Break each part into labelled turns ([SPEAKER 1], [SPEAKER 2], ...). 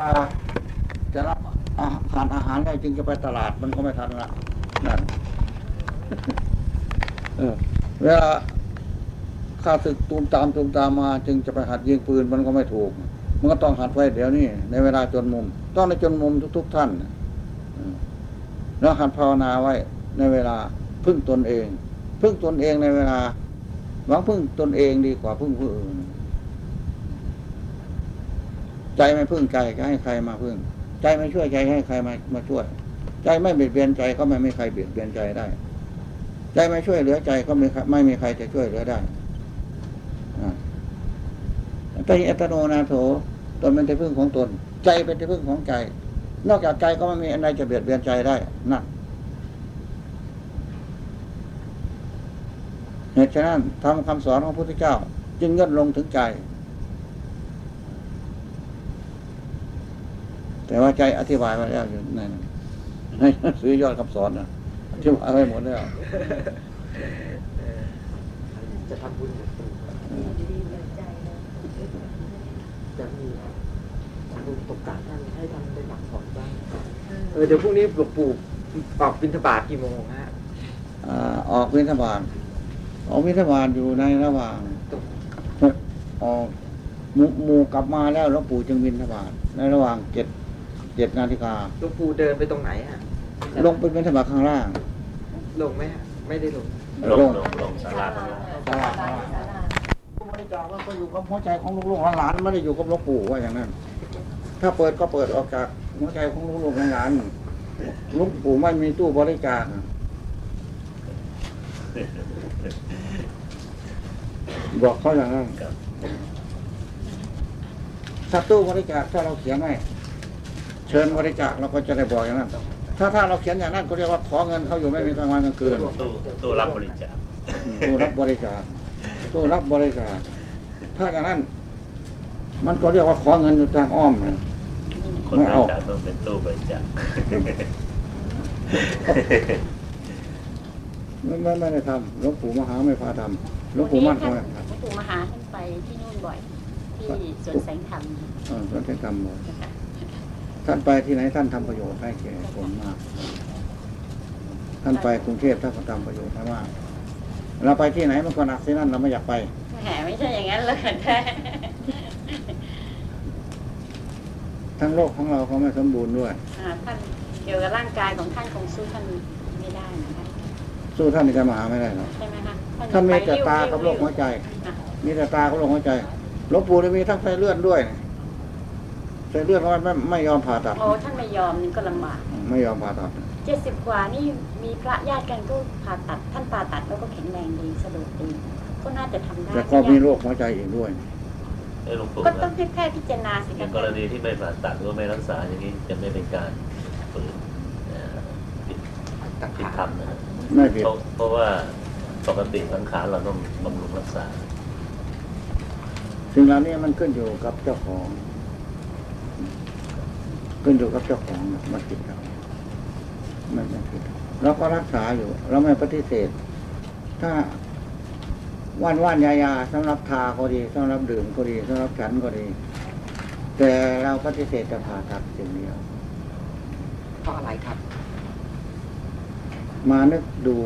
[SPEAKER 1] ลาจะรับอาหารทานอาหารได้จึงจะไปตลาดมันก็ไม่ทันละนั่นเวลาข้าศึกตูมตามตูมตามมา จึงจะไปหัดยิงปืนมันก็ไม่ถูก มันก็ต้องหัดไว้เดี๋ยวนี้ในเวลาจนมุม ต้องในจนมุมทุก ๆ ท่านแล้วหัดภาวนาไว้ในเวลาพึ่งตนเอง พึ่งตนเองในเวลาหวังพึ่งตนเองดีกว่าพึ่งผู้อื่น ใจไม่พึ่งใจจะให้ใครมาพึ่ง ใจไม่ช่วยใจให้ใครมามาช่วย ใจไม่เบียดเบียนใจก็ไม่มีใครเบียดเบียนใจได้ ใจไม่ช่วยเหลือใจก็ไม่ไม่มีใครจะช่วยเหลือได้อ่าแต่อัตโนนาโถตนเป็นที่พึ่งของตน ใจเป็นที่พึ่งของใจ นอกจากใจก็ไม่มีอะไรจะเบียดเบียนใจได้นั่นเหตุฉะนั้นทำคำสอนของพระพุทธเจ้า จึงย่นลงถึงใจ แต่ว่าใจอธิบายมาแล้วอยู่ในในหนังสือยอดคำสอนนะอธิบายไว้หมดแล้ว
[SPEAKER 2] จะทำบุญกับปู่จะมีทำบุญตกกาท่านให้ท่านได้หลักสอนบ้างเออเดี๋ยวพรุ่งนี้หลวงปู่ออกบิณฑบาตกี่โมงฮะ
[SPEAKER 1] อ่าออกวินทบาทออกวินทบาทอยู่ในระหว่างหกออกหมู่หมู่กลับมาแล้วหลวงปู่จึงวินทบาทในระหว่างเจ็ด เจ็ดนาฬิกา
[SPEAKER 2] หลวงปู่เดินไปตรงไหนฮะ
[SPEAKER 1] ลงเป็นวินทบาทข้างล่าง
[SPEAKER 2] ลงไหมฮะ ไม่ได้ลง
[SPEAKER 3] ลงลงลงสาราข้างล่าง
[SPEAKER 1] ตลาดบริจาคมันก็อยู่กับหัวใจของลูกๆหลานๆไม่ได้อยู่กับหลวงปู่ว่าอย่างนั้น ถ้าเปิดก็เปิดออกจากหัวใจของลูกๆหลานๆหลวงปู่ไม่มีตู้บริจาคบอกเขาอย่างนั้น
[SPEAKER 3] ครับ
[SPEAKER 1] ถ้าตู้บริจาคถ้าเราเขียนไว้ เชิญบริจาคเราก็จะได้บอกอย่างนั้น ถ้าถ้าเราเขียนอย่างนั้นก็เรียกว่าขอเงินเขาอยู่ไม่มีกลางวันกลางคืน
[SPEAKER 3] ตู้ตู้รับบริจาค
[SPEAKER 1] ตู้รับบริจาคตู้รับบริจาคถ้าอย่างนั้น มันก็เรียกว่าขอเงินอยู่ทางอ้อมนะ
[SPEAKER 3] คนบริจาคต้องเป็นตู้บริจาค
[SPEAKER 1] ไม่ไม่ไม่ได้ทำหลวงปู่มหาไม่พาทำหลวงปู่มั่นก็ไม่พา
[SPEAKER 4] หลวงปู่มหาท่านไปที่นู่นบ่อย ที่สวนแสงธรรม
[SPEAKER 1] เออท่านทำบ่อย ท่านไปที่ไหนท่านทำประโยชน์ให้แก่คนมาก ท่านไปกรุงเทพท่านก็ทำประโยชน์ให้มาก เราไปที่ไหนมันก็หนักที่นั่นเราไม่อยากไป
[SPEAKER 4] แหมไม่ใช่อย่างนั้นเลยแท้
[SPEAKER 1] ทั้งโลกของเราก็ไม่สมบูรณ์ด้วย
[SPEAKER 4] อ่าท่านเกี่ยวกับร่างกายของท่านคงสู้ท่านไม่ได้นะคะ
[SPEAKER 1] สู้ท่านในการมหาไม่ได้หรอก
[SPEAKER 4] ใช่ไหมคะ
[SPEAKER 1] ท่านมีแต่ตากับโรคหัวใจ
[SPEAKER 4] อะ
[SPEAKER 1] มีแต่ตากับโรคหัวใจหลวงปู่ได้มีทั้งไส้เลื่อนด้วย ไส้เลื่อนเพราะมันไม่ไม่ยอมผ่าตัด
[SPEAKER 4] โอ้ท่านไม่ยอมนี่ก็ลำบาก
[SPEAKER 1] ไม่ยอมผ่าตัด
[SPEAKER 4] เจ็ดสิบกว่านี่มีพระญาติกันก็ผ่าตัด ท่านผ่าตัดแล้วก็แข็งแรงดีสะดวกดีก็น่าจะทำได้
[SPEAKER 1] แต่ก็มีโรคหัวใจอีกด้วย
[SPEAKER 3] ไอ้หลวงปู่
[SPEAKER 4] ก็ต้องให้แพทย์พิจารณาสิ
[SPEAKER 3] ใน
[SPEAKER 4] คะ
[SPEAKER 3] กรณีที่ไม่ผ่าตัดหรือว่าไม่รักษาอย่างนี้จะไม่เป็นการฝืนเอ่อผิดผิดธรรมนะฮะ
[SPEAKER 1] ไม่ผิด
[SPEAKER 3] เพราะเพราะว่าปกติสังขารเราต้องบำรุงรักษา
[SPEAKER 1] สิ่งเหล่านี้มันขึ้นอยู่กับเจ้าของ ขึ้นอยู่กับเจ้าของนะมันผิดเราไม่ไม่ผิดเราก็รักษาอยู่ เราไม่ปฏิเสธ ถ้าว่านว่านยายาสำหรับทาก็ดีสำหรับดื่มก็ดีสำหรับฉันก็ดี แต่เราปฏิเสธจะผ่าตัดสิ่งเดียว
[SPEAKER 2] เพราะอะไรครับ
[SPEAKER 1] มานึกดู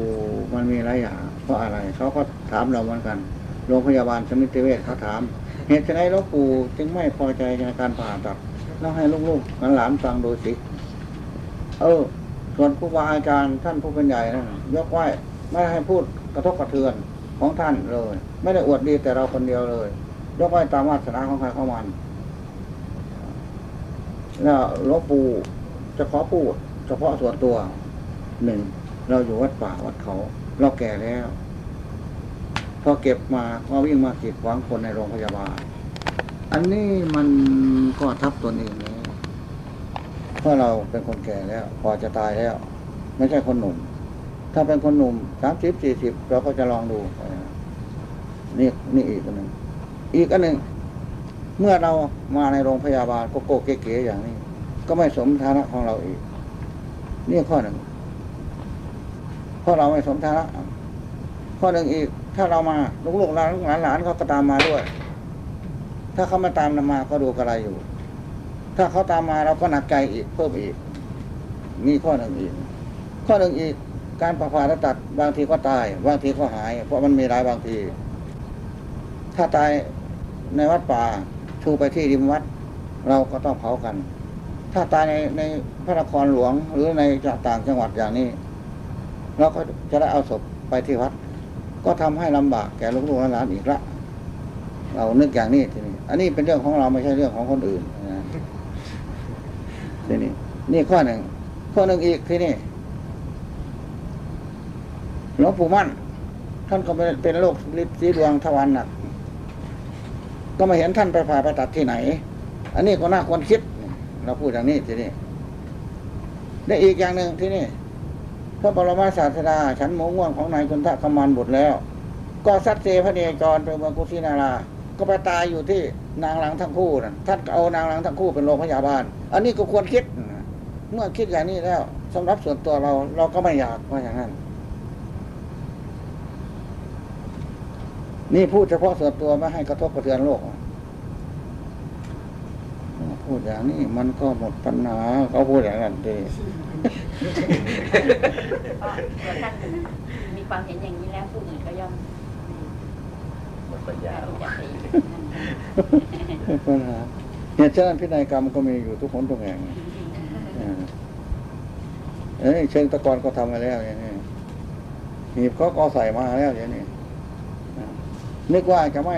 [SPEAKER 1] มันมีหลายอย่างเพราะอะไรเขาก็ถามเราเหมือนกันโรงพยาบาลสมิติเวชเขาถาม เหตุไฉนหลวงปู่จึงไม่พอใจในการผ่าตัด ต้องให้ลูกๆหลานๆฟังดูสิ เออ ส่วนครูบาอาจารย์ท่านผู้เป็นใหญ่นั่ยกไหว้ไม่ให้พูดกระทบกระเทือนของท่านเลย ไม่ได้อวดดีแต่เราคนเดียวเลย ยกไหว้ตามวาสนาของใครของมัน แล้วหลวงปู่จะขอพูดเฉพาะส่วนตัวหนึ่งเราอยู่วัดป่าวัดเขา เราแก่แล้ว พอเก็บมาก็วิ่งมากีดขวางคนในโรงพยาบาล อันนี้มันก็ทับตนเอง แล้วเราเราเป็นคนแก่แล้วพอจะตายแล้ว ไม่ใช่คนหนุ่ม ถ้าเป็นคนหนุ่มสามสิบสี่สิบเราก็จะลองดูนี่นี่อีกอันหนึ่งอีกอันหนึ่งเมื่อเรามาในโรงพยาบาลโกโก้เก๋ๆอย่างนี้ ก็ไม่สมฐานะของเราอีก นี่ข้อหนึ่งเพราะเราไม่สมฐานะข้อหนึ่งอีก ถ้าเรามาลูกๆหลานหลานหลานเขาก็ตามมาด้วย ถ้าเขามาตามเรามาก็ดูกระไรอยู่ ถ้าเขาตามมาเราก็หนักใจอีกเพิ่มอีกมีข้อหนึ่งอีก ข้อหนึ่งอีกการประพาและตัดบางทีก็ตาย บางทีก็หาย เพราะมันมีหลายบางที ถ้าตายในวัดป่าชูไปที่ริมวัด เราก็ต้องเผากัน ถ้าตายในในพระนครหลวงหรือในต่างจังหวัดอย่างนี้ เราก็จะได้เอาศพไปที่วัด ก็ทำให้ลำบากแก่ลูกๆหลานอีกละ เรานึกอย่างนี้ทีนี้ อันนี้เป็นเรื่องของเราไม่ใช่เรื่องของคนอื่น ทีนี้นี่ข้อหนึ่งข้อหนึ่งอีกทีนี้หลวงปู่มั่น ท่านก็เป็นเป็นโรคฤทธิ์สีดวงทวารหนัก ก็มาเห็นท่านไปผ่าไปตัดที่ไหน อันนี้ก็น่าควรคิด เราพูดอย่างนี้ทีนี้ได้อีกอย่างหนึ่งที่นี่พระบรมศาสดาฉันหมูง่วงของนายคุณทะกมานบุตรแล้ว ก็สัตเซพระเนจรไปเมืองกุสินารา ก็ไปตายอยู่ที่นางหลังทั้งคู่นั่นท่านก็เอานางหลังทั้งคู่เป็นโรงพยาบาล อันนี้ก็ควรคิด เมื่อคิดอย่างนี้แล้วสำหรับส่วนตัวเราเราก็ไม่อยากว่าอย่างนั้น นี่พูดเฉพาะส่วนตัวไม่ให้กระทบกระเทือนโลกพูดอย่างนี้มันก็หมดปัญหาเขาพูดอย่างนั้นดี
[SPEAKER 4] ก็ตัวท่านมีความเห็นอย่างนี้แล้วผู้อื่นก็ย่อม
[SPEAKER 3] ปัญญา
[SPEAKER 4] จะไป
[SPEAKER 1] ปัญหาเนี่ยฉะนั้นพินัยกรรมก็มีอยู่ทุกคนทุกแห่งเออเอ้ยเชิงตะกอนก็ทำมาแล้วอย่างนี้หีบเขาก็ใส่มาแล้วอย่างนี้อ่านึกว่าจะไม่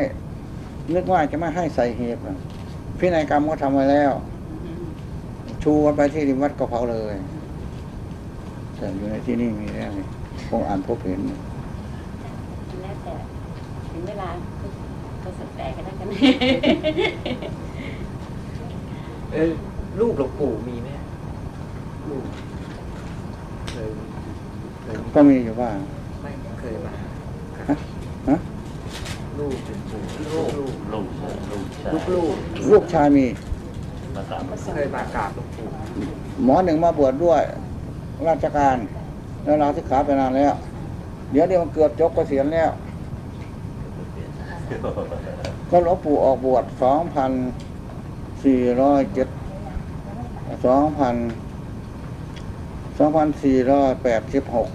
[SPEAKER 1] นึกว่าจะไม่ให้ใส่หีบนะพินัยกรรมก็ทำไว้แล้ว ชูกันไปที่ริมวัดก็เผาเลยแต่อยู่ในที่นี่มีแล้วนี่คงอ่านพบเห็น
[SPEAKER 4] แล้วแต่ถึงเวลา ก็สุดแต่กันแล้วกัน
[SPEAKER 2] เออลูกหลวงปู่มีไหมลูกเคยเคยมี
[SPEAKER 1] ก็มีอยู่บ้าง
[SPEAKER 2] ไม่เคยมา
[SPEAKER 1] ฮะฮะ
[SPEAKER 2] ลูกหลวงปู่ลูกลูก
[SPEAKER 3] ลูกลูกชาย
[SPEAKER 2] ลูกลูก
[SPEAKER 1] ลูกชายมี
[SPEAKER 3] มากราบ
[SPEAKER 2] เคยมากราบหลวงปู่
[SPEAKER 1] หมอหนึ่งมาบวชด้วย ราชการ แล้วลาสิกขาไปนานแล้ว เดี๋ยวนี้มันเกือบจบเกษียณแล้ว ก็หลวงปู่ออกบวชสองพันสี่ร้อยเจ็ดสองพันสองพันสี่ร้อยแปดสิบหก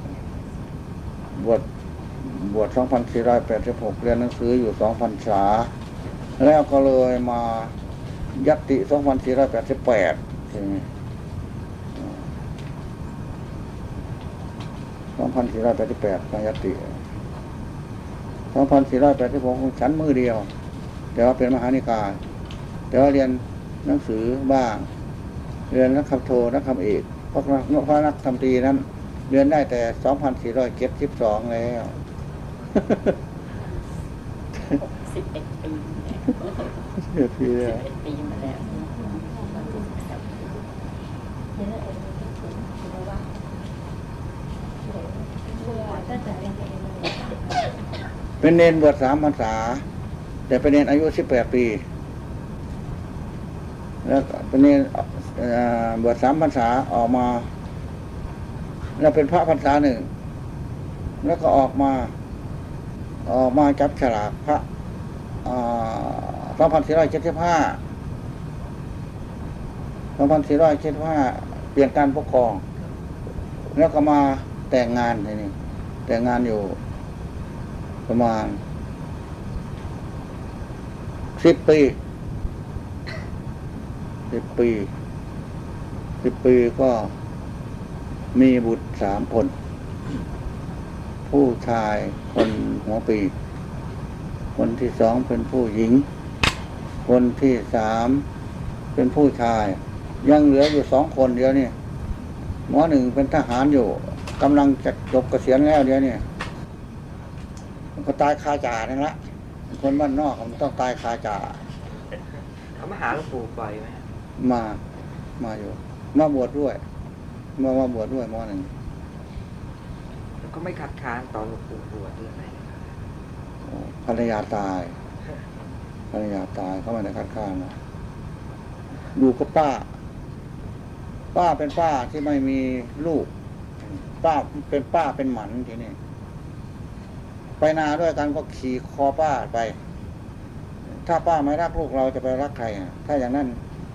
[SPEAKER 1] บวชบวชสองพันสี่ร้อยแปดสิบหกเรียนหนังสืออยู่สองพันษา แล้วก็เลยมายัตติสองพันสี่ร้อยแปดสิบแปดสองพันสี่ร้อยแปดสิบแปดมายัตติสองพันสี่ร้อยแปดสิบหกชั้นมือเดียว แต่ว่าเป็นมหานิกาย แต่ว่าเรียนหนังสือบ้าง เรียนนักคำโทนักคำเอกเพราะเพราะนักคำตรีนั้น เรียนได้แต่สองพันสี่ร้อยเจ็ดสิบสองแล้ว
[SPEAKER 4] สิบเอ็ดปี
[SPEAKER 1] เสียที
[SPEAKER 4] สิ
[SPEAKER 1] แล้
[SPEAKER 4] บ
[SPEAKER 1] ว
[SPEAKER 4] เอ็ดปีมาแล้ว
[SPEAKER 1] เป็นเนนบวชสามพรรษา แต่เป็นเนนอายุสิบแปดปี แล้วก็เป็นเนบวชสามพรรษาออกมา แล้วเป็นพระพรรษาหนึ่ง แล้วก็ออกมา ออกมาจับฉลากพระสองพันสี่ร้อยเจ็ดสิบห้าสองพันสี่ร้อยเจ็ดสิบห้าเปลี่ยนการปกครอง แล้วก็มาแต่งงานนี้แต่งงานอยู่ประมาณ สิบปีสิบปีสิบปีก็มีบุตรสามคน ผู้ชายคนหัวปี คนที่สองเป็นผู้หญิง คนที่สามเป็นผู้ชาย ยังเหลืออยู่สองคนเดียวนี่หมอหนึ่งเป็นทหารอยู่กำลังจะจบเกษียณแล้วเดียวนี่ก็ตายคาจ่านั่นละ คนบ้านนอกมันต้องตายคาจ่า
[SPEAKER 2] เขามาหาหลวงปู่บ่อยไหม
[SPEAKER 1] มามาอยู่ มาบวชด้วย มามาบวชด้วยมอหนึ่ง
[SPEAKER 2] แล้วก็ไม่คัดค้านตอนหลวงปู่บวชหรืออะไร
[SPEAKER 1] ภรรยาตายภรรยาตายเขาไม่ได้คัดค้านนะดูก็ป้า ป้าเป็นป้าที่ไม่มีลูก ป้าเป็นป้าเป็นหมันทีนี้ ไปนาด้วยกันก็ขี่คอป้าไป ถ้าป้าไม่รักลูกเราจะไปรักใคร ถ้าอย่างนั้น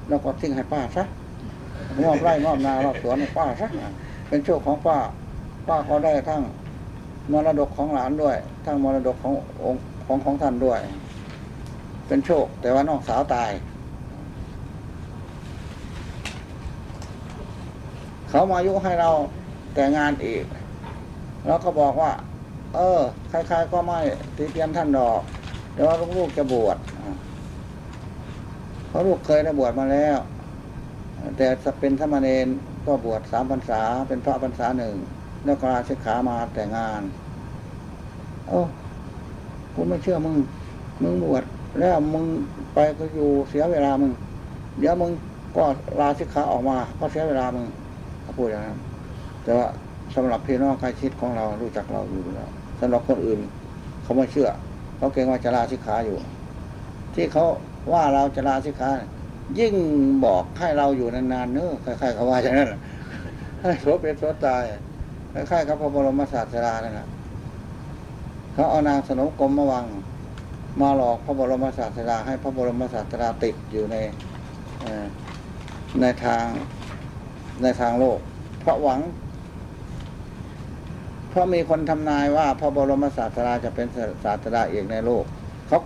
[SPEAKER 1] เราก็ทิ้งให้ป้าซะมอบไร่มอบนามอบสวนให้ป้าซะเป็นโชคของป้า ป้าก็ได้ทั้งมรดกของหลานด้วย ทั้งมรดกขององค์ของของท่านด้วย เป็นโชค แต่ว่าน้องสาวตาย เขามายุให้เราแต่งงานอีก แล้วก็บอกว่า เออ ใครๆก็ไม่ตีเตียนท่านดอก เดี๋ยวลูกๆจะบวชเพราะลูกเคยได้บวชมาแล้ว แต่เป็นธรรมเนรก็บวชสามพรรษา เป็นพระพรรษาหนึ่งแล้วก็ลาศิกขามาแต่งาน โอ้กูไม่เชื่อมึง มึงบวชแล้วมึงไปก็อยู่เสียเวลามึง เดี๋ยวมึงก็ลาศิกขาออกมา ก็เสียเวลามึงเขาพูดอย่างนั้นแต่ว่า สำหรับพี่น้องใกล้ชิดของเรารู้จักเราอยู่แล้วสำหรับคนอื่นเขาไม่เชื่อเขาเกรงว่าจะลาสิกขาอยู่ ที่เขาว่าเราจะลาสิกขายิ่งบอกให้เราอยู่นานๆเนอะคล้ายๆเขาว่าอย่างนั้นให้โสเป็นโสตายคล้ายๆกับพระบรมศาสดานั่นแหละเขาเอานางสนมกรมมาวังมาหลอกพระบรมศาสดาให้พระบรมศาสดาติดอยู่ในในทางในทางโลก เพราะหวัง ราะมีคนทำนายว่าพระบรมศาสดาจะเป็นศาสดาเอกในโลกเขา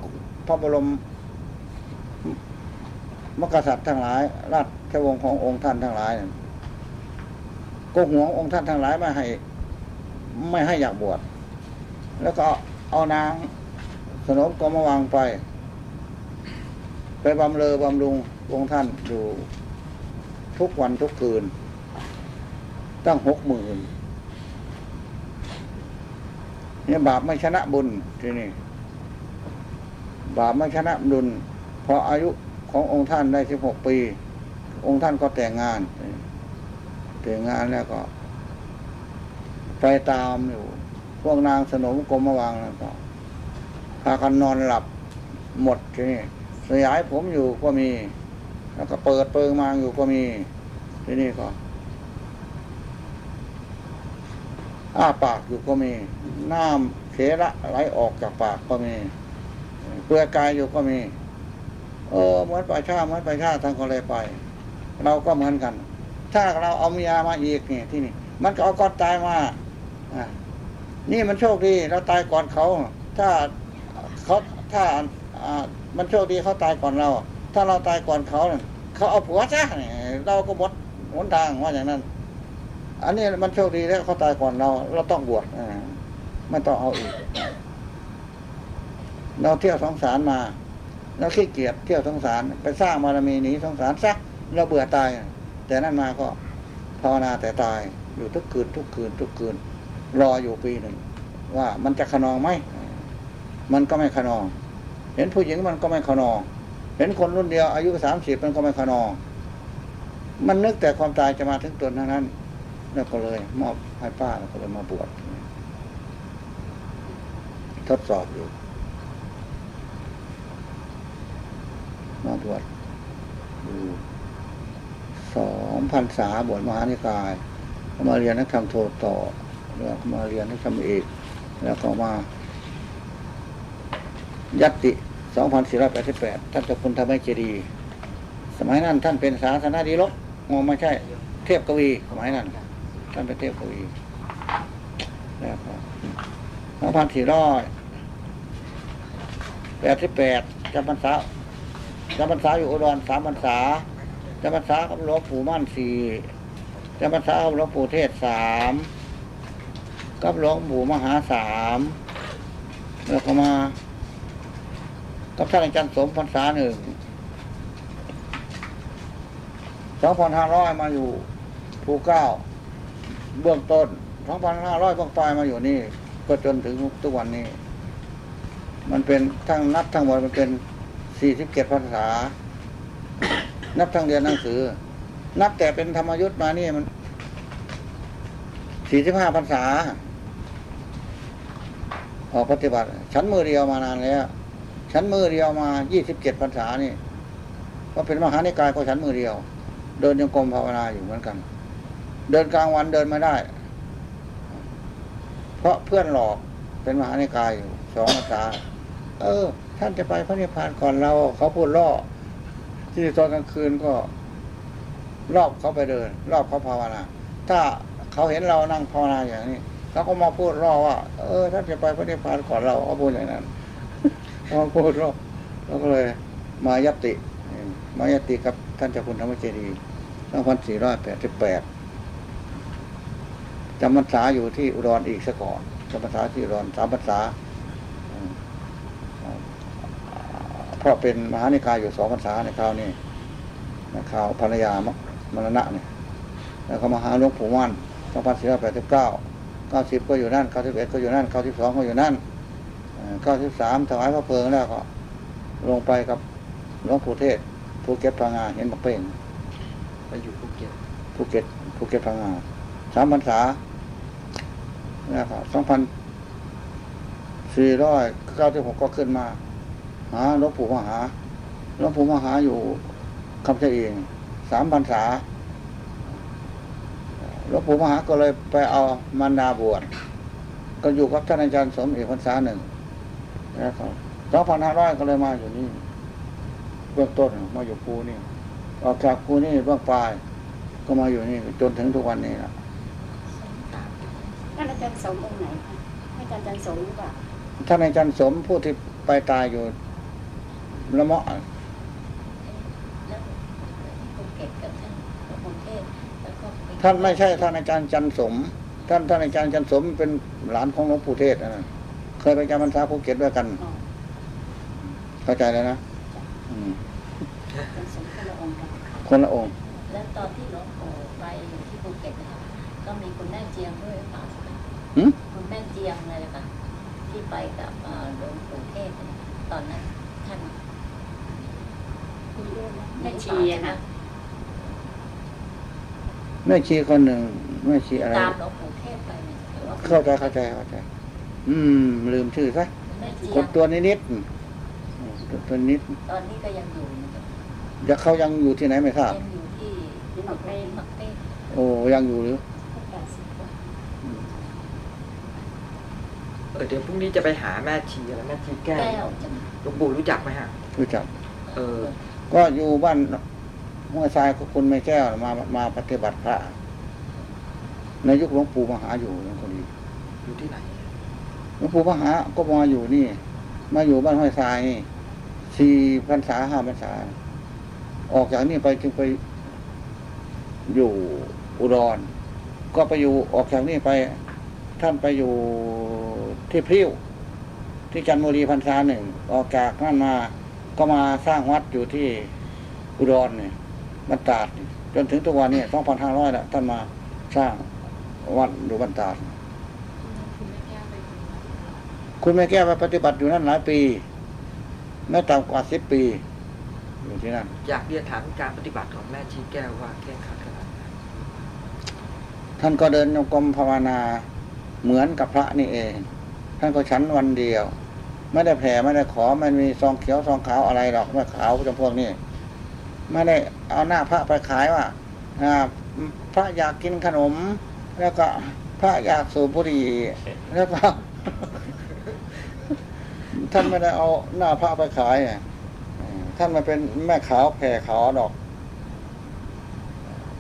[SPEAKER 1] พระบรมมกษัตริย์ทั้งหลาย ราชวงศ์ขององค์ท่านทั้งหลายก็หวงองค์ท่านทั้งหลายไม่ให้ ไม่ให้อยากบวชแล้วก็เอานางสนมกรมาวังไป ไปบำเรอบำรุงองค์ท่านอยู่ทุกวันทุกคืน ตั้งหกหมื่น เนี่ยบาปไม่ชนะบุญทีนี่บาปไม่ชนะบุญพออายุขององค์ท่านได้สิบหกปี องค์ท่านก็แต่งงาน แต่งงานแล้วก็ ไปตามอยู่ พวกนางสนมกรมวางแล้วก็พากันนอนหลับหมดทีนี่สยายผมอยู่ก็มี แล้วก็เปิดเปิงมางอยู่ก็มี ทีนี่ก็ อ้าปากอยู่ก็มี น้ำเสระไหลออกจากปากก็มี เปลือยกายอยู่ก็มี เออเหมือนปลาชาเหมือนปลาชาทั้งคนเลยไป เราก็เหมือนกัน ถ้าเราเอาเมียมาอีกนี่ที่นี่ มันก็เอาก่อนตายมาอะนี่มันโชคดีเราตายก่อนเขา ถ้าเขาถ้าอ่ามันโชคดีเขาตายก่อนเรา ถ้าเราตายก่อนเขาเขาเอาผัวซะเนี่ยเราก็หมดหนทางว่าอย่างนั้น อันนี้มันโชคดีแล้วเขาตายก่อนเรา เราต้องบวชไม่ต้องเอาอีก เราเที่ยวสงสารมาเราขี้เกียจเที่ยวสงสารไปสร้างบารมีหนีสงสารซักเราเบื่อตาย แต่นั่นมาก็ภาวนาแต่ตายอยู่ทุกคืนทุกคืนทุกคืน รออยู่ปีหนึ่งว่ามันจะขนองไหมมันก็ไม่ขนอง เห็นผู้หญิงมันก็ไม่ขนอง เห็นคนรุ่นเดียวอายุสามสิบมันก็ไม่ขนอง มันนึกแต่ความตายจะมาถึงตนเท่านั้น แล้วก็เลยมอบให้ป้าแล้วก็เลยมาบวชทดสอบอยู่มาบวชอยู่สองพันษาบวชมหานิกายก็มาเรียนนักธรรมโทต่อ แล้วก็มาเรียนนักธรรมเอกแล้วก็มา ยัตติสองพันสี่ร้อยแปดสิบแปดท่านเจ้าคุณทำให้เจดี สมัยนั้นท่านเป็นศาสนาดีลกงงไม่ใช่ เทพกวีสมัยนั้น ท่านเป็นเทพกวีแล้วก็สองพันสี่ร้อยแปดสิบแปดจำพรรษาจำพรรษาอยู่อุดรสามพรรษาจำพรรษากับหลวงปู่มั่นสี่จำพรรษากับหลวงปู่เทศสามกับหลวงปู่มหาสามแล้วก็มากับท่านอาจารย์สมพรรษาหนึ่งสองพันห้าร้อยมาอยู่ภูเก้า เบื้องต้นสองพันห้าร้อยเบื้องปลายมาอยู่นี่ ก็จนถึงทุกวันนี้ มันเป็นทั้งนับทั้งหมดมันเป็นสี่สิบเจ็ดพรรษา นับทั้งเรียนหนังสือ นับแต่เป็นธรรมยุทธ์มานี่มันสี่สิบห้าพรรษา ออกปฏิบัติฉันมือเดียวมานานแล้วฉันมือเดียวมายี่สิบเจ็ดพรรษานี่ก็เป็นมหานิกายก็ฉันมือเดียว เดินยังกรมภาวนาอยู่เหมือนกัน เดินกลางวันเดินไม่ได้ เพราะเพื่อนหลอกเป็นมหานิกายอยู่สองพรรษา เออ ท่านจะไปพระนิพพานก่อนเรา เขาพูดล่อ ที่ตอนกลางคืนก็รอบเขาไปเดิน รอบเขาภาวนา ถ้าเขาเห็นเรานั่งภาวนาอย่างนี้เขาก็มาพูดรอว่า เออ ท่านจะไปพระนิพพานก่อนเราเขาพูดอย่างนั้นเขาพูดรอบเราก็เลย มายัตติ มายตติกับท่านเจ้าคุณธรรมเจดีสองพันสี่ร้อยแปดสิบแปด จำพรรษาอยู่ที่อุดรอีกซะก่อนจำพรรษาที่อุดรสามพรรษาอืมเพราะเป็นมหานิกายอยู่สองพรรษาในคราวนี้ในคราวภรรยามรณะเนี่ยแล้วก็มาหาหลวงปู่มั่นสองพันสี่ร้อยแปดสิบเก้าเก้าสิบก็อยู่นั่นเก้าสิบเอ็ดก็อยู่นั่นเก้าสิบสองก็อยู่นั่นเก้าสิบสามถวายพระเพลิงแล้วก็ ลงไปกับหลวงปู่เทสก์ภูเก็ตพังงาเห็นบักเป้ง
[SPEAKER 2] ไปอยู่ภูเก็ต
[SPEAKER 1] ภูเก็ตภูเก็ตพังงาสามพรรษา แล้วก็สองพันสี่ร้อยเก้าสิบหกก็ขึ้นมา หาหลวงปู่มหาหลวงปู่มหาอยู่คำเฉเองสามพรรษาหลวงปู่มหาก็เลยไปเอามารดาบวชก็อยู่กับท่านอาจารย์สมเอกพรรษาหนึ่งแล้วก็สองพันห้าร้อยก็เลยมาอยู่นี่เบื้องต้นมาอยู่ภูนี่ออกจากภูนี่เบื้องปลาย ก็มาอยู่นี่จนถึงทุกวันนี้นะ
[SPEAKER 4] ท่านอาจารย์สมองค์ไหนคะให้อาจารย์จันทร์โสมหรือเปล่า
[SPEAKER 1] ท่านอาจารย์สมผู้ที่ไปตายอยู่ละเมาะ
[SPEAKER 5] แล้วภูเก็ตกับท่านกรุงเทพแล้วก็ป
[SPEAKER 1] ท่านไม่ใช่ท่านอาจารย์จันทร์โสม ท่านท่านอาจารย์จันทร์โสมเป็นหลานของหลวงปู่เทสก์นะเคยไปจำพรรษาภูเก็ตด้วยกัน
[SPEAKER 4] อ๋อ
[SPEAKER 1] เข้าใจแล้วนะอืม
[SPEAKER 4] อาจารย์สมคนละองค์กัน
[SPEAKER 1] คนละองค์
[SPEAKER 5] แล้วตอนที่ คะหื
[SPEAKER 1] ม
[SPEAKER 5] คุณแม่เจียงเลยนะคะที่ไปกับเอ่อหลวงปู่เทศเนี่ยตอนนั้นท่าน
[SPEAKER 4] มีด้วยไหมแม่ชีอะค่ะ
[SPEAKER 1] แม่ชีคนหนึ่งแม่ชีอะไร
[SPEAKER 5] ตามหลวงปู่เทศไปเนี่ยหรือว่า
[SPEAKER 1] เข้าใจเข้าใจเข้าใจ อืม ลืมชื่อซะ
[SPEAKER 5] แม่เจี
[SPEAKER 1] ค
[SPEAKER 5] ย
[SPEAKER 1] น
[SPEAKER 5] ง
[SPEAKER 1] ตัวนิดนิดอืมตัวตัวนิด
[SPEAKER 5] ตอนนี้ก็ยังอยู่นะคะ
[SPEAKER 1] จะเขายังอยู่ที่ไหนไม่ทราบ
[SPEAKER 5] ยังอยู่ที่
[SPEAKER 4] ที่หมักเป้ง
[SPEAKER 5] มักเป้ง
[SPEAKER 1] โอ้ยังอยู่หรือ
[SPEAKER 4] แปดสิบกว่า
[SPEAKER 2] เออเดี๋ยวพรุ่งนี้จะไปหาแม่ชีอะไรแม่ชีแก้ว
[SPEAKER 5] แก้วจะมา
[SPEAKER 2] หลวงปู่รู้จักไหมฮะ
[SPEAKER 1] รู้จัก
[SPEAKER 2] เออ
[SPEAKER 1] ก็อยู่บ้านห้วยทรายกับคุณแม่แก้วมามาปฏิบัติพระ ในยุคหลวงปู่มหาอยู่นั่นคนนี้
[SPEAKER 2] อยู่ที่ไหน
[SPEAKER 1] หลวงปู่มหาก็มาอยู่นี่ มาอยู่บ้านห้วยทรายนี่สี่พรรษาห้าพรรษา ออกจากนี่ไปจึงไปอยู่อุดร ก็ไปอยู่ออกจากนี่ไป ท่านไปอยู่ ที่พริ้ว ที่จันทบุรีพรรษาหนึ่งออกจากนั่นมาก็มาสร้างวัดอยู่ที่อุดรเนี่ยบรรดาดนี่จนถึงทุกวันนี้สองพันห้าร้อยละท่านมาสร้างวัดอยู่บรรดาดคุณแม่แก้วไปปฏิบัติอยู่นั่นหลายปี ไม่ต่ำกว่าสิบปี อยู่ที่นั่น
[SPEAKER 2] อยากเรียนถามการปฏิบัติของแม่ชีแก้วว่าเคร่งครัดขนาดไหน
[SPEAKER 1] ท่านก็เดินโยกรมภาวนาเหมือนกับพระนี่เอง ท่านก็ฉันวันเดียว ไม่ได้แผ่ไม่ได้ขอไม่มีซองเขียวซองขาวอะไรหรอกไม่ขาวจำพวกนี้ไม่ได้เอาหน้าพระไปขายว่าพระอยากกินขนม แล้วก็พระอยากสูบบุหรี่แล้วก็ท่านไม่ได้เอาหน้าพระไปขายท่านมาเป็นแม่ขาวแผ่ขาวดอก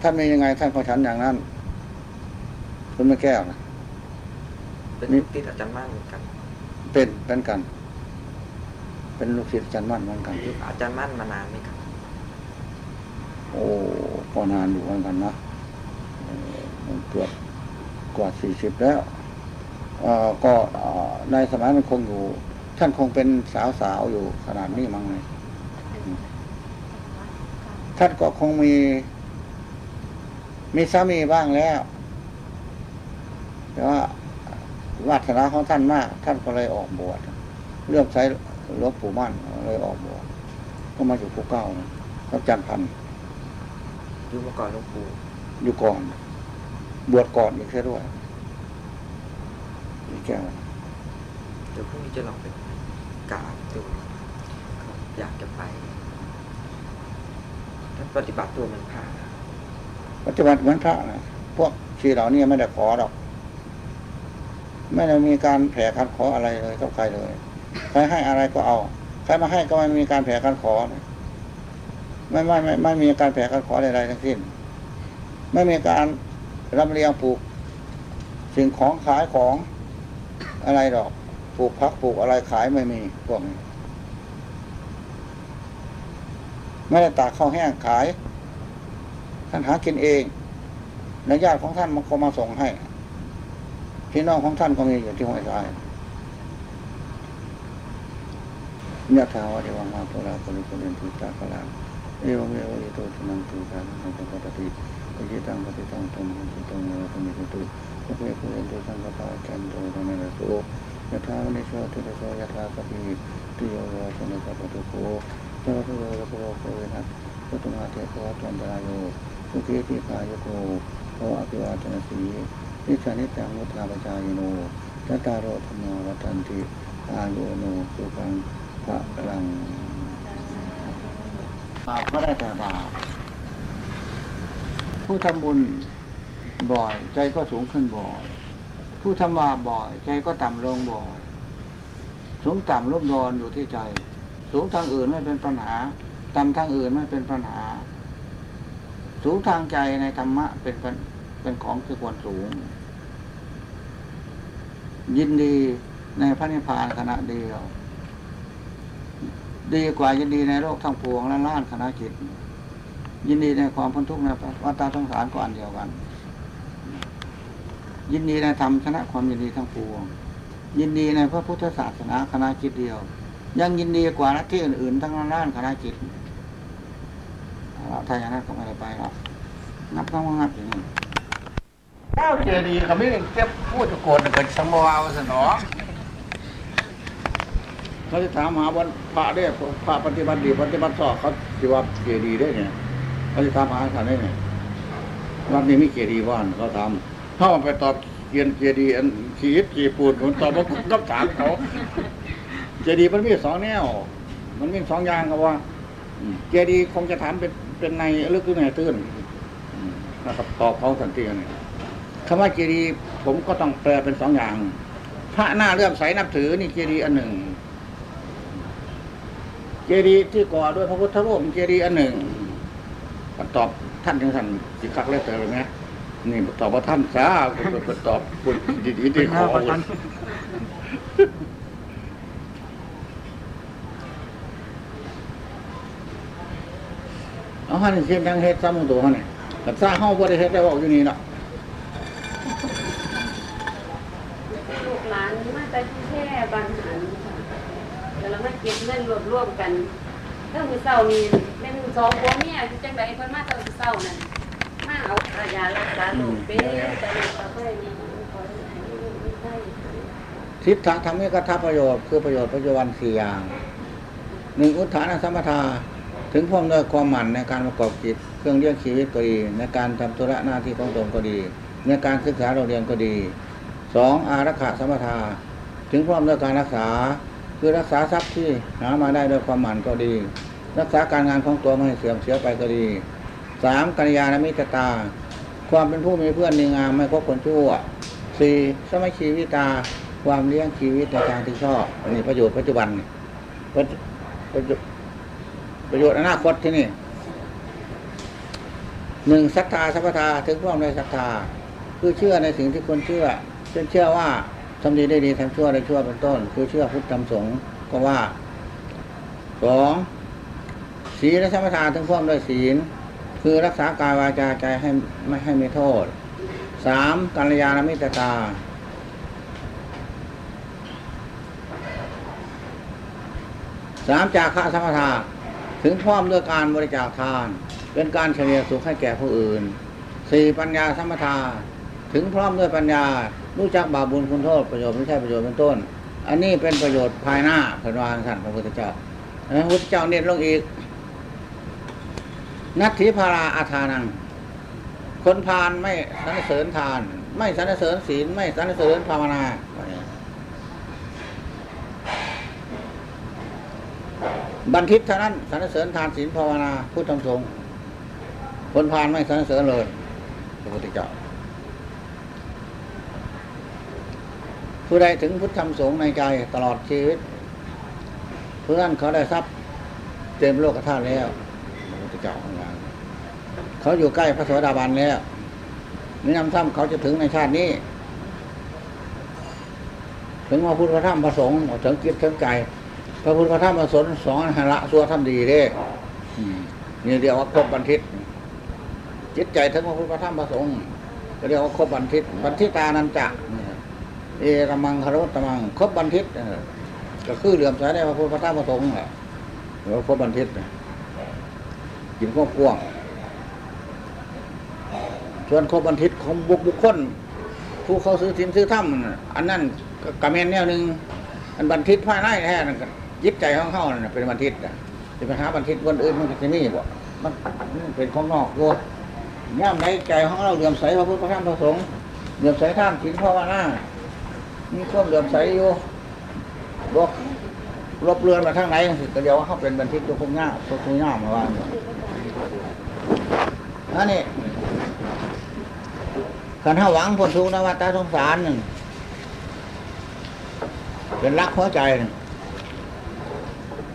[SPEAKER 1] ท่านมียังไงท่านก็ฉันอย่างนั้น คุณไม่แก้วนะ
[SPEAKER 2] เป็น
[SPEAKER 1] นี่
[SPEAKER 2] ลูกติดอาจารย์มั่นเหมือนกัน
[SPEAKER 1] เป็นเป็นกัน เป็นลูกศิษย์อาจารย์มั่นเหมือนกัน
[SPEAKER 2] อยู่กับอาจารย์มั่นมานานไหมครับ
[SPEAKER 1] โอ้ก็นานอยู่เหมือนกันนะเอ่อมันเกือบกว่าสี่สิบแล้วเอ่อก็เอ่อในสมัยมันคงอยู่ท่านคงเป็นสาวสาวๆอยู่ขนาดนี้มั้งเลยท่านก็คงมี มีสามีบ้างแล้ว แต่ว่า วาสนาของท่านมาก ท่านก็เลยออกบวชเรื่องใช้หลวงปู่มั่นเลยออกบวชก็มาอยู่ภูเก้านะรับจันทร์พันธุ์
[SPEAKER 2] อยู่มาก่อนหลวงปู่
[SPEAKER 1] อยู่ก่อน บวชก่อนอีกแค่ด้วยนี่แก้ว
[SPEAKER 2] เดี๋ยวพรุ่งนี้จะลองไปกราบดูอยากจะไปท่านปฏิบัติตัวเหมันพระนะ
[SPEAKER 1] ปัจจุบันเหมือนพระนะพวกชีเหล่านี้ไม่ได้ขอหรอก ไม่ได้มีการแผ่การขออะไรเลยกับใครเลยใครให้อะไรก็เอา ใครมาให้ก็ไม่มีการแผ่การขอไม่ไม่ไม่ไม่มีการแผ่การขอใดๆทั้งสิ้น ไม่มีการรำเรียงปลูก สิ่งของขายของอะไรดอกปลูกพักปลูกอะไรขายไม่มีพวกนี้ไม่ได้ตากข้าวแห้งขาย ท่านหากินเอง และญาติของท่านมันก็มาส่งให้ พี่น้องของท่านก็มีอยู่ที่ห้วยทรายยะถาวะเดวังมาปุราปุริปุเรนตุตาคลาเอวเมวอิโตทินังตุสานังปะปะติปยิตังปฏิตังตุมหันตุตังเมวะตมิตุตุเปปุเรนตุสังกปาจันโตธรรมะโสยะถาวะนิโชติระโสยะถาปฏิติโยโยชนะสัพพทุโกสารทุโยระโพโคเวนัสตุตมาเทโกตัมปรายโยสุขีติกายโกโออภิวาทนาสี นิสานิจังมุทาปจายโนจตตารโอธรรมาวัฏันติอายุโนสุขังพระลังบาปก็ได้แต่บาปผู้ทำบุญบ่อย ใจก็สูงขึ้นบ่อย ผู้ทำบาปบ่อย ใจก็ต่ำลงบ่อย สูงต่ำลบดอนอยู่ที่ใจ สูงทางอื่นไม่เป็นปัญหา ต่ำทางอื่นไม่เป็นปัญหา สูงทางใจในธรรมะเป็นปัญ เป็นของที่ควรสูง ยินดีในพระนิพพานขณะเดียว ดีกว่ายินดีในโลกทั้งปวงและล้านคณะจิต ยินดีในความพ้นทุกข์ในวัฏสงสารก็อันเดียวกัน ยินดีในธรรมชนะความยินดีทั้งปวง ยินดีในพระพุทธศาสนาคณะจิตเดียว ยังยินดีกว่าที่อื่นๆ ทั้งล้านคณะจิตเอาถ้าอย่างนั้นก็ไม่ได้ไปหรอกนับคำว่างับอย่างนี้ เจ้าเจดีย์เขาไม่ได้เก็บพูดตะโกนเกิดสมวาวสนองเขาจะถามหาวันพระได้พระปฏิบัติดีปฏิบัติชอบเขาจีว่าเจดีย์ได้เนี่ยเขาจะถามหาเขาได้เนี่ยวันนี้มีเจดีย์ว่านเขาถามถ้ามันไปตอบเกียนเจดีย์อันขีดขีปูนผมตอบว่าก็ถามเขาเจดีย์มันมีสองแนว มันมีสองอย่างครับว่า เจดีย์คงจะถามเป็นเป็นในลึกหรือในตื้นนะครับตอบเขาสันติกันเนี่ย คำว่าเจดีย์ผมก็ต้องแปลเป็นสองอย่าง พระหน้าเลื่อมใสนับถือนี่เจดีย์อันหนึ่ง เจดีย์ที่ก่อด้วยพระพุทธรูปเจดีย์อันหนึ่งตอบท่านจังสันสิคักเลยเตอเลยไหมนี่ตอบว่าท่านซาคุณตอบคุณดีๆที่ขอเอาฮันเทียมยังเฮ็ดซ้ำตัวเขาเนี่ยแต่ซาเฮาบ่ได้เฮ็ดได้บอกอยู่นี่เนาะ
[SPEAKER 6] ลูกหลานมาแต่ที่แค่บางหันค่ะแต่เรามาเก็บเงินรวบรวมกันเรื่องมือเศร้านี่แม่นสองผัวเมียที่จังไดเพิ่นมาแต่มือเศร้านั่นมาเอายารักษาโรคเป็นแต่ลูกก็ค่อยมีขอให้ไม่ได้
[SPEAKER 1] ทิฏฐธรรมิกทัประโยชน์คือประโยชน์ปัจจุบันสี่อย่างหนึ่งอุทธานสมถะถึงพร้อมด้วยความหมั่นในการประกอบกิจเครื่องเลี้ยงชีวิตก็ดี ในการทำธุระหน้าที่ของตนก็ดี ในการศึกษาเราเรียนก็ดีสองอารักขาสมถะ ถึงพร้อมด้วยการรักษา คือรักษาทรัพย์ที่หามาได้ด้วยความหมั่นก็ดี รักษาการงานของตัวไม่ให้เสื่อมเสียไปก็ดีสามกัญญาณมิตรตา ความเป็นผู้มีเพื่อนดีงามไม่คบคนชั่วสี่สมัยชีวิตา ความเลี้ยงชีวิตในทางที่ชอบนนี้ประโยชน์ปัจจุบันประประโยชน์ประโยชน์อนาคตที่นี่หนึ่งศรัทธาสัพพทาถึงพร้อมในศรัทธาคือเชื่อในสิ่งที่คนเชื่อเช่นเชื่อว่า ทำดีได้ดีทำชั่วได้ชั่วเป็นต้น คือเชื่อพุทธธรรมสงฆ์ก็ว่าสองศีลสัมปทานถึงพร้อมด้วยศีล คือรักษากายวาจาใจให้ไม่ให้มีโทษสามกัลยาณมิตรตาสามจากะสมถะถึงพร้อมด้วยการบริจาคทาน เป็นการเฉลี่ยสุขให้แก่ผู้อื่นสี่ปัญญาสมถะถึงพร้อมด้วยปัญญา รู้จักบาปบุญคุณโทษประโยชน์ไม่ใช่ประโยชน์เป็นต้น อันนี้เป็นประโยชน์ภายหน้าพระวางท่นพระพุทธเจ้าพระพุทธเจ้าเน้นลงอีก นัตถิภาราอาทานัง คนพาลไม่สรรเสริญทาน ไม่สรรเสริญศีลไม่สรรเสริญภาวนาบันทิตเท่านั้นสรรเสริญทานศีลภาวนาพุทธธรรมสงฆ์คนพาลไม่สรรเสริญเลยพระพุทธเจ้า ผู้ใดถึงพุทธธรรมสงฆ์ในใจตลอดชีวิตเพื่อนเขาได้ทรัพย์เต็มโลกธาตุแล้วพระพุทธเจ้าของเราเขาอยู่ใกล้พระโสดาบันแล้วนี่นำซ้ำเขาจะถึงในชาตินี้ ถึงว่าพุทธพระธรรมพระสงฆ์ถึงจิตถึงใจพระพุทธพระธรรมพระสงฆ์สอนให้ละสัวทำดีเด้อืมนี่เรียกว่าครบบันทิตจิตใจถึงพระพุทธพระธรรมพระสงฆ์ก็เรียกว่าครบบันทิตบันทิตานันจะ เอรมังคารวตมังครบบันทิตก็คือเหลื่อมใสในพระพุทธพระธรรมพระสงฆ์แหละหรือว่าครบบันทิตน่ะกินก็กว้างส่วนครบบันทิตของบุคบุคคลผู้เขาซื้อทินซื้อถ้ำอันนั้นก็กระเมนแนวหนึ่งอันบันทิตภายในแท้นั่นก็จิตใจของเขาน่ะเป็นบันทิตอะจะไปหาบันทิตวันอื่นมันก็จะมีบ่มันเป็นของนอกโยย่ามในใจของเราเหลื่อมใสพระพุทธพระธรรมพระสงฆ์เหลื่อมใสท่านศีลภาวนา มีความเหลื่อมใสอยู่บอกลบเลือนมาทางไหนก็เดี๋ยวว่าเขาเป็นบันทิตตัวคงง่าตัวคงง่ามาว่าอันนี้ขันห้าหวังผลทุกนวัตาสงสารหนึ่งเป็นรักหัวใจหนึ่ง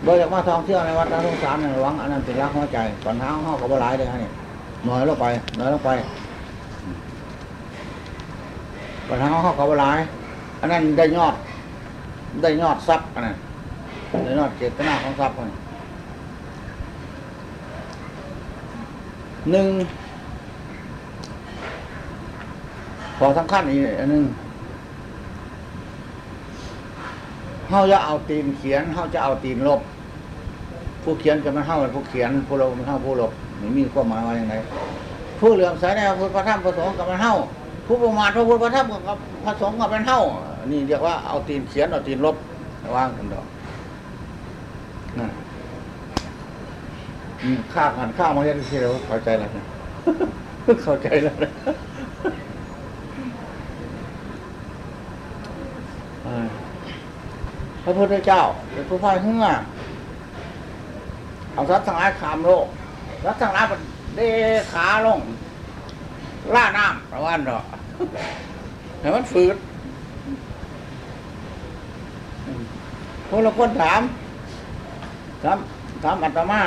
[SPEAKER 1] โดยจากมาท่องเที่ยวในวัดตาสงสารหนึ่งหวังอันนั้นเป็นรักหัวใจก่อนเท้าห้ากับบหลายเลยฮะนี่น้อยลงไปน้อยลงไปก่อนเท้าห้ากับบหลาย อันนั้นได้ยอด ได้ยอดทรัพย์อันนั้นได้ยอดเจตนาของทรัพย์อันนั้นหนึ่งพอสำคัญอีกอันหนึ่งเฮาจะเอาตีนเขียนเฮาจะเอาตีนลบ ผู้เขียนกับมันเฮาเป็นผู้เขียน ผู้ลบมันเฮาผู้ลบนี่มีความหมายว่าอย่างไรผู้เหลื่อมใสในพระพุทธระธรรมพระสงฆ์กับมันเฮาผู้ประมาทพระพุทธพระธรรมกับพระสงฆ์กับมันเฮา นี่เรียกว่าเอาตีนเขียนเอาตีนลบวางกันดอกนั่ข้ากันข้ามาเรียนที่เราเข้าใจแล้วนะเข้าใจแล้วนะพระพุทธเจ้าเป็นผู้พ่ายเหื่อเอาสัตว์ทั้งหลายขามโลกสัตว์ทั้งหลายมันเดขาลงล่าน้ำประวันดอกแต่มันฝืด พวกเราคนถามถามถามอัตมา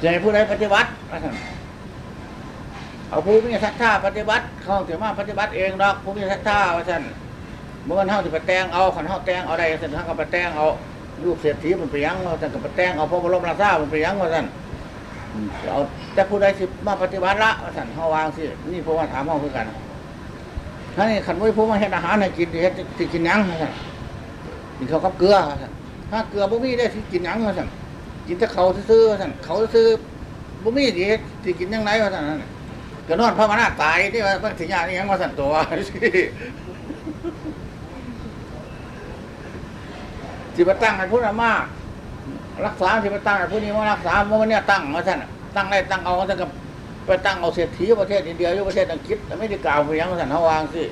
[SPEAKER 1] จะให้ผู้ใดปฏิบัติเอาผู้มีศรัทธาปฏิบัติเขาถือมาปฏิบัติเองดอกผู้มีศรัทธาว่าท่านเมื่อวันเท่าที่ไปแต่งเอาขันเท่าแต่งเอาใดเสร็จท่านก็ไปแต่งเอาลูกเศรษฐีมันไปยังว่าท่านก็ไปแต่งเอาพระบรมราชามันไปยังว่าท่านเอาแต่ผู้ใดสิมาปฏิบัติละว่าท่านเขาวางสินี่เพราะว่าถามเขาคือกันท่านนี่ขันไว้ผู้มาเห็นอาหารให้กินเฮ็ดสิกินยังว่าท่าน กินข้าวกับเกลือว่าท่นถ้าเกลือบ่มีได้สิกินหยังว่าท่นกินแต่เขาซื้อๆว่าท่นเขาซื้อบ่มีสิเฮ็ดสิกินยังไงว่าท่านนั่นก็นอนภาวนาตายที่ว่ามันถึงยากนี่ยังว่าท่นตัว สิบตั้งให้พุทธมารักษาสิบตั้งให้ผู้นี้มารักษาเมื่อวันเนี้ยตั้งมาท่านน่ะตั้งได้ตั้งเอาท่านก็ไปตั้งเอาเศรษฐีประเทศอินเดียอยู่ประเทศอังกฤษแต่ไม่ได้กล่าวไปยังท่านเขาวางสิ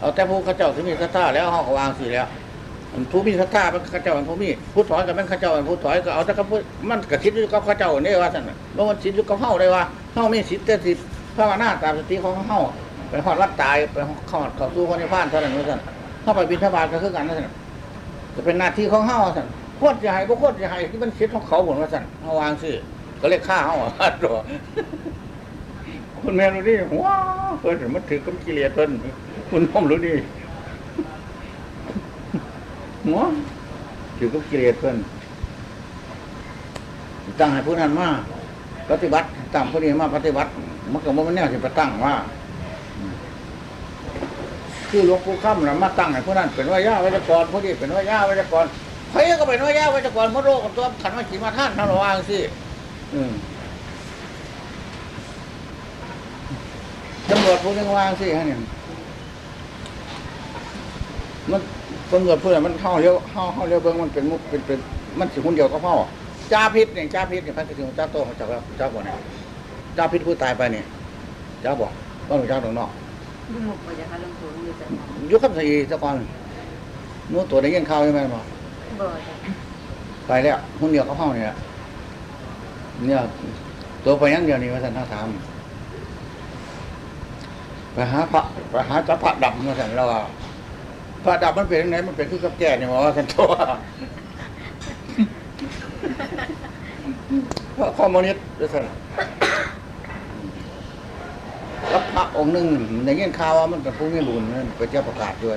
[SPEAKER 1] เอาแต่ผู้ข้าเจ้าที่มีศรัทธาแล้วเขาก็วางสิแล้ว อันผู้มีศรัทธาเป็นข้าเจ้าเป็นผู้มีผู้ถอยกับเป็นข้าเจ้าเป็นผู้ถอยก็เอาแต่กับผู้มันกระชิดอยู่กับข้าเจ้าเนี่ยว่าท่านน่ะเมื่อมันชิดอยู่กับเฮาได้ว่าเฮาไมีสิทธิ์แต่สิภาวนาตามสติของเฮาไปหอดวัดตายไปหอดเข้าสู่คนในพานเท่านั้นว่าท่านเข้าไปบิณฑบาตก็คือกันนั่นแหละจะเป็นหน้าที่ของเฮาสั่นโคตรจะให้บ่โคตรจะให้ที่มันคิดของเขาผลว่าสั่นเฮาวางสิก็เลยกฆ่าเฮาอะตัวคุณแม่รู้ดิว้าเพิ่นมันถือกับกิเลสเพิ่นคุณพ่อรู้ดิ หัวถือกับกิเลสเพิ่นตั้งให้ผู้นั้นมาปฏิบัติตั้งผู้นี้มาปฏิบัติมันก็บ่แม่นแนวสิไปตั้งว่า คือหลวงปู่ค่ำนะมาตั้งให้ผู้นั้นเป็นวิยาวิจกรผู้นี้เป็นวิยาวิจกรใครก็เป็นวิยาวิจกรมดโลกกับตัวขันมาขีมาท่านนั่นระวังสิตำรวจผู้นึงวางสิฮะเนี่ย มันตำรวจผู้นั้นมันเข้าเร็วเข้าเข้าเร็วเบิ้งมันเป็นมุกเป็นเป็นมันสิคนเดียวก็เข้าจ้าพิษเนี่ยจ้าพิษเนี่ยพันกระถิ่นจ้าโตเขาจับแล้วจ้าบ่เนี่ยจ้าพิษผู้ตายไปเนี่ยจ้าบอกว่าหนูจ้าตรงนอก
[SPEAKER 6] บุญหมกไปจะคะหลวงปู่มีแต่
[SPEAKER 1] ยุคคำสีตะกอนนู้นตัวได้ยินข่าวใช่ไหมบ่
[SPEAKER 6] บ่จ้ะ
[SPEAKER 1] ไปแล้วหุ้นเดียวกับเฮาเนี่ยเนี่ยตัวไปอยังเดียวนี่ว่าท่านท่าถามไปหาพระไปหาจับพระดำมาท่านเราว่า พระดำมันเป็นยังไงมันเป็นคือกับแก่เนี่ยว่าท่านตัวพระคอมมิวนิสต์ด้วยกันแล้วพระองค์หนึ่งในเงี้ยข่าวว่ามันเป็นผู้มีบุญนั่นไปเจ้าประกาศด้วย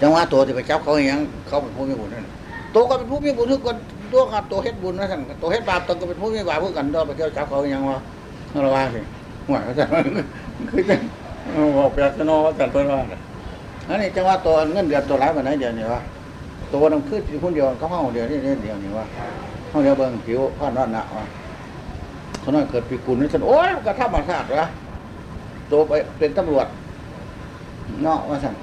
[SPEAKER 1] จังหวะตัวที่ไปจับเขาอย่างเขาเป็นผู้มีบุญนั่นตัวก็เป็นผู้มีบุญทุกคนตัวกับตัวเฮ็ดบุญนะท่านตัวเฮ็ดบาปตัวก็เป็นผู้มีบาปพื่อกันตัวไปเที่ยวจับเขาอย่างนั้นวะเราว่าสิหวเขาจะคือจะบอกแปลกนอว่าแต่เพิ่นว่า นั่นนี้จังหวะตัวเงินเดือนตัวร้ายแบบไหนเดียวนี้วะตัวนึงคือคนเดียวก็ห้องเดียวนี่เดียวนี่วะห้องเดียวเบิ่งผิวผ้านอนหนาวะเขาน้อยเกิดปีกุลนี่ฉันโอ้ยกระทำมาศาสตร์วะตัวไปเป็นตำรวจเนาะว่าสั่น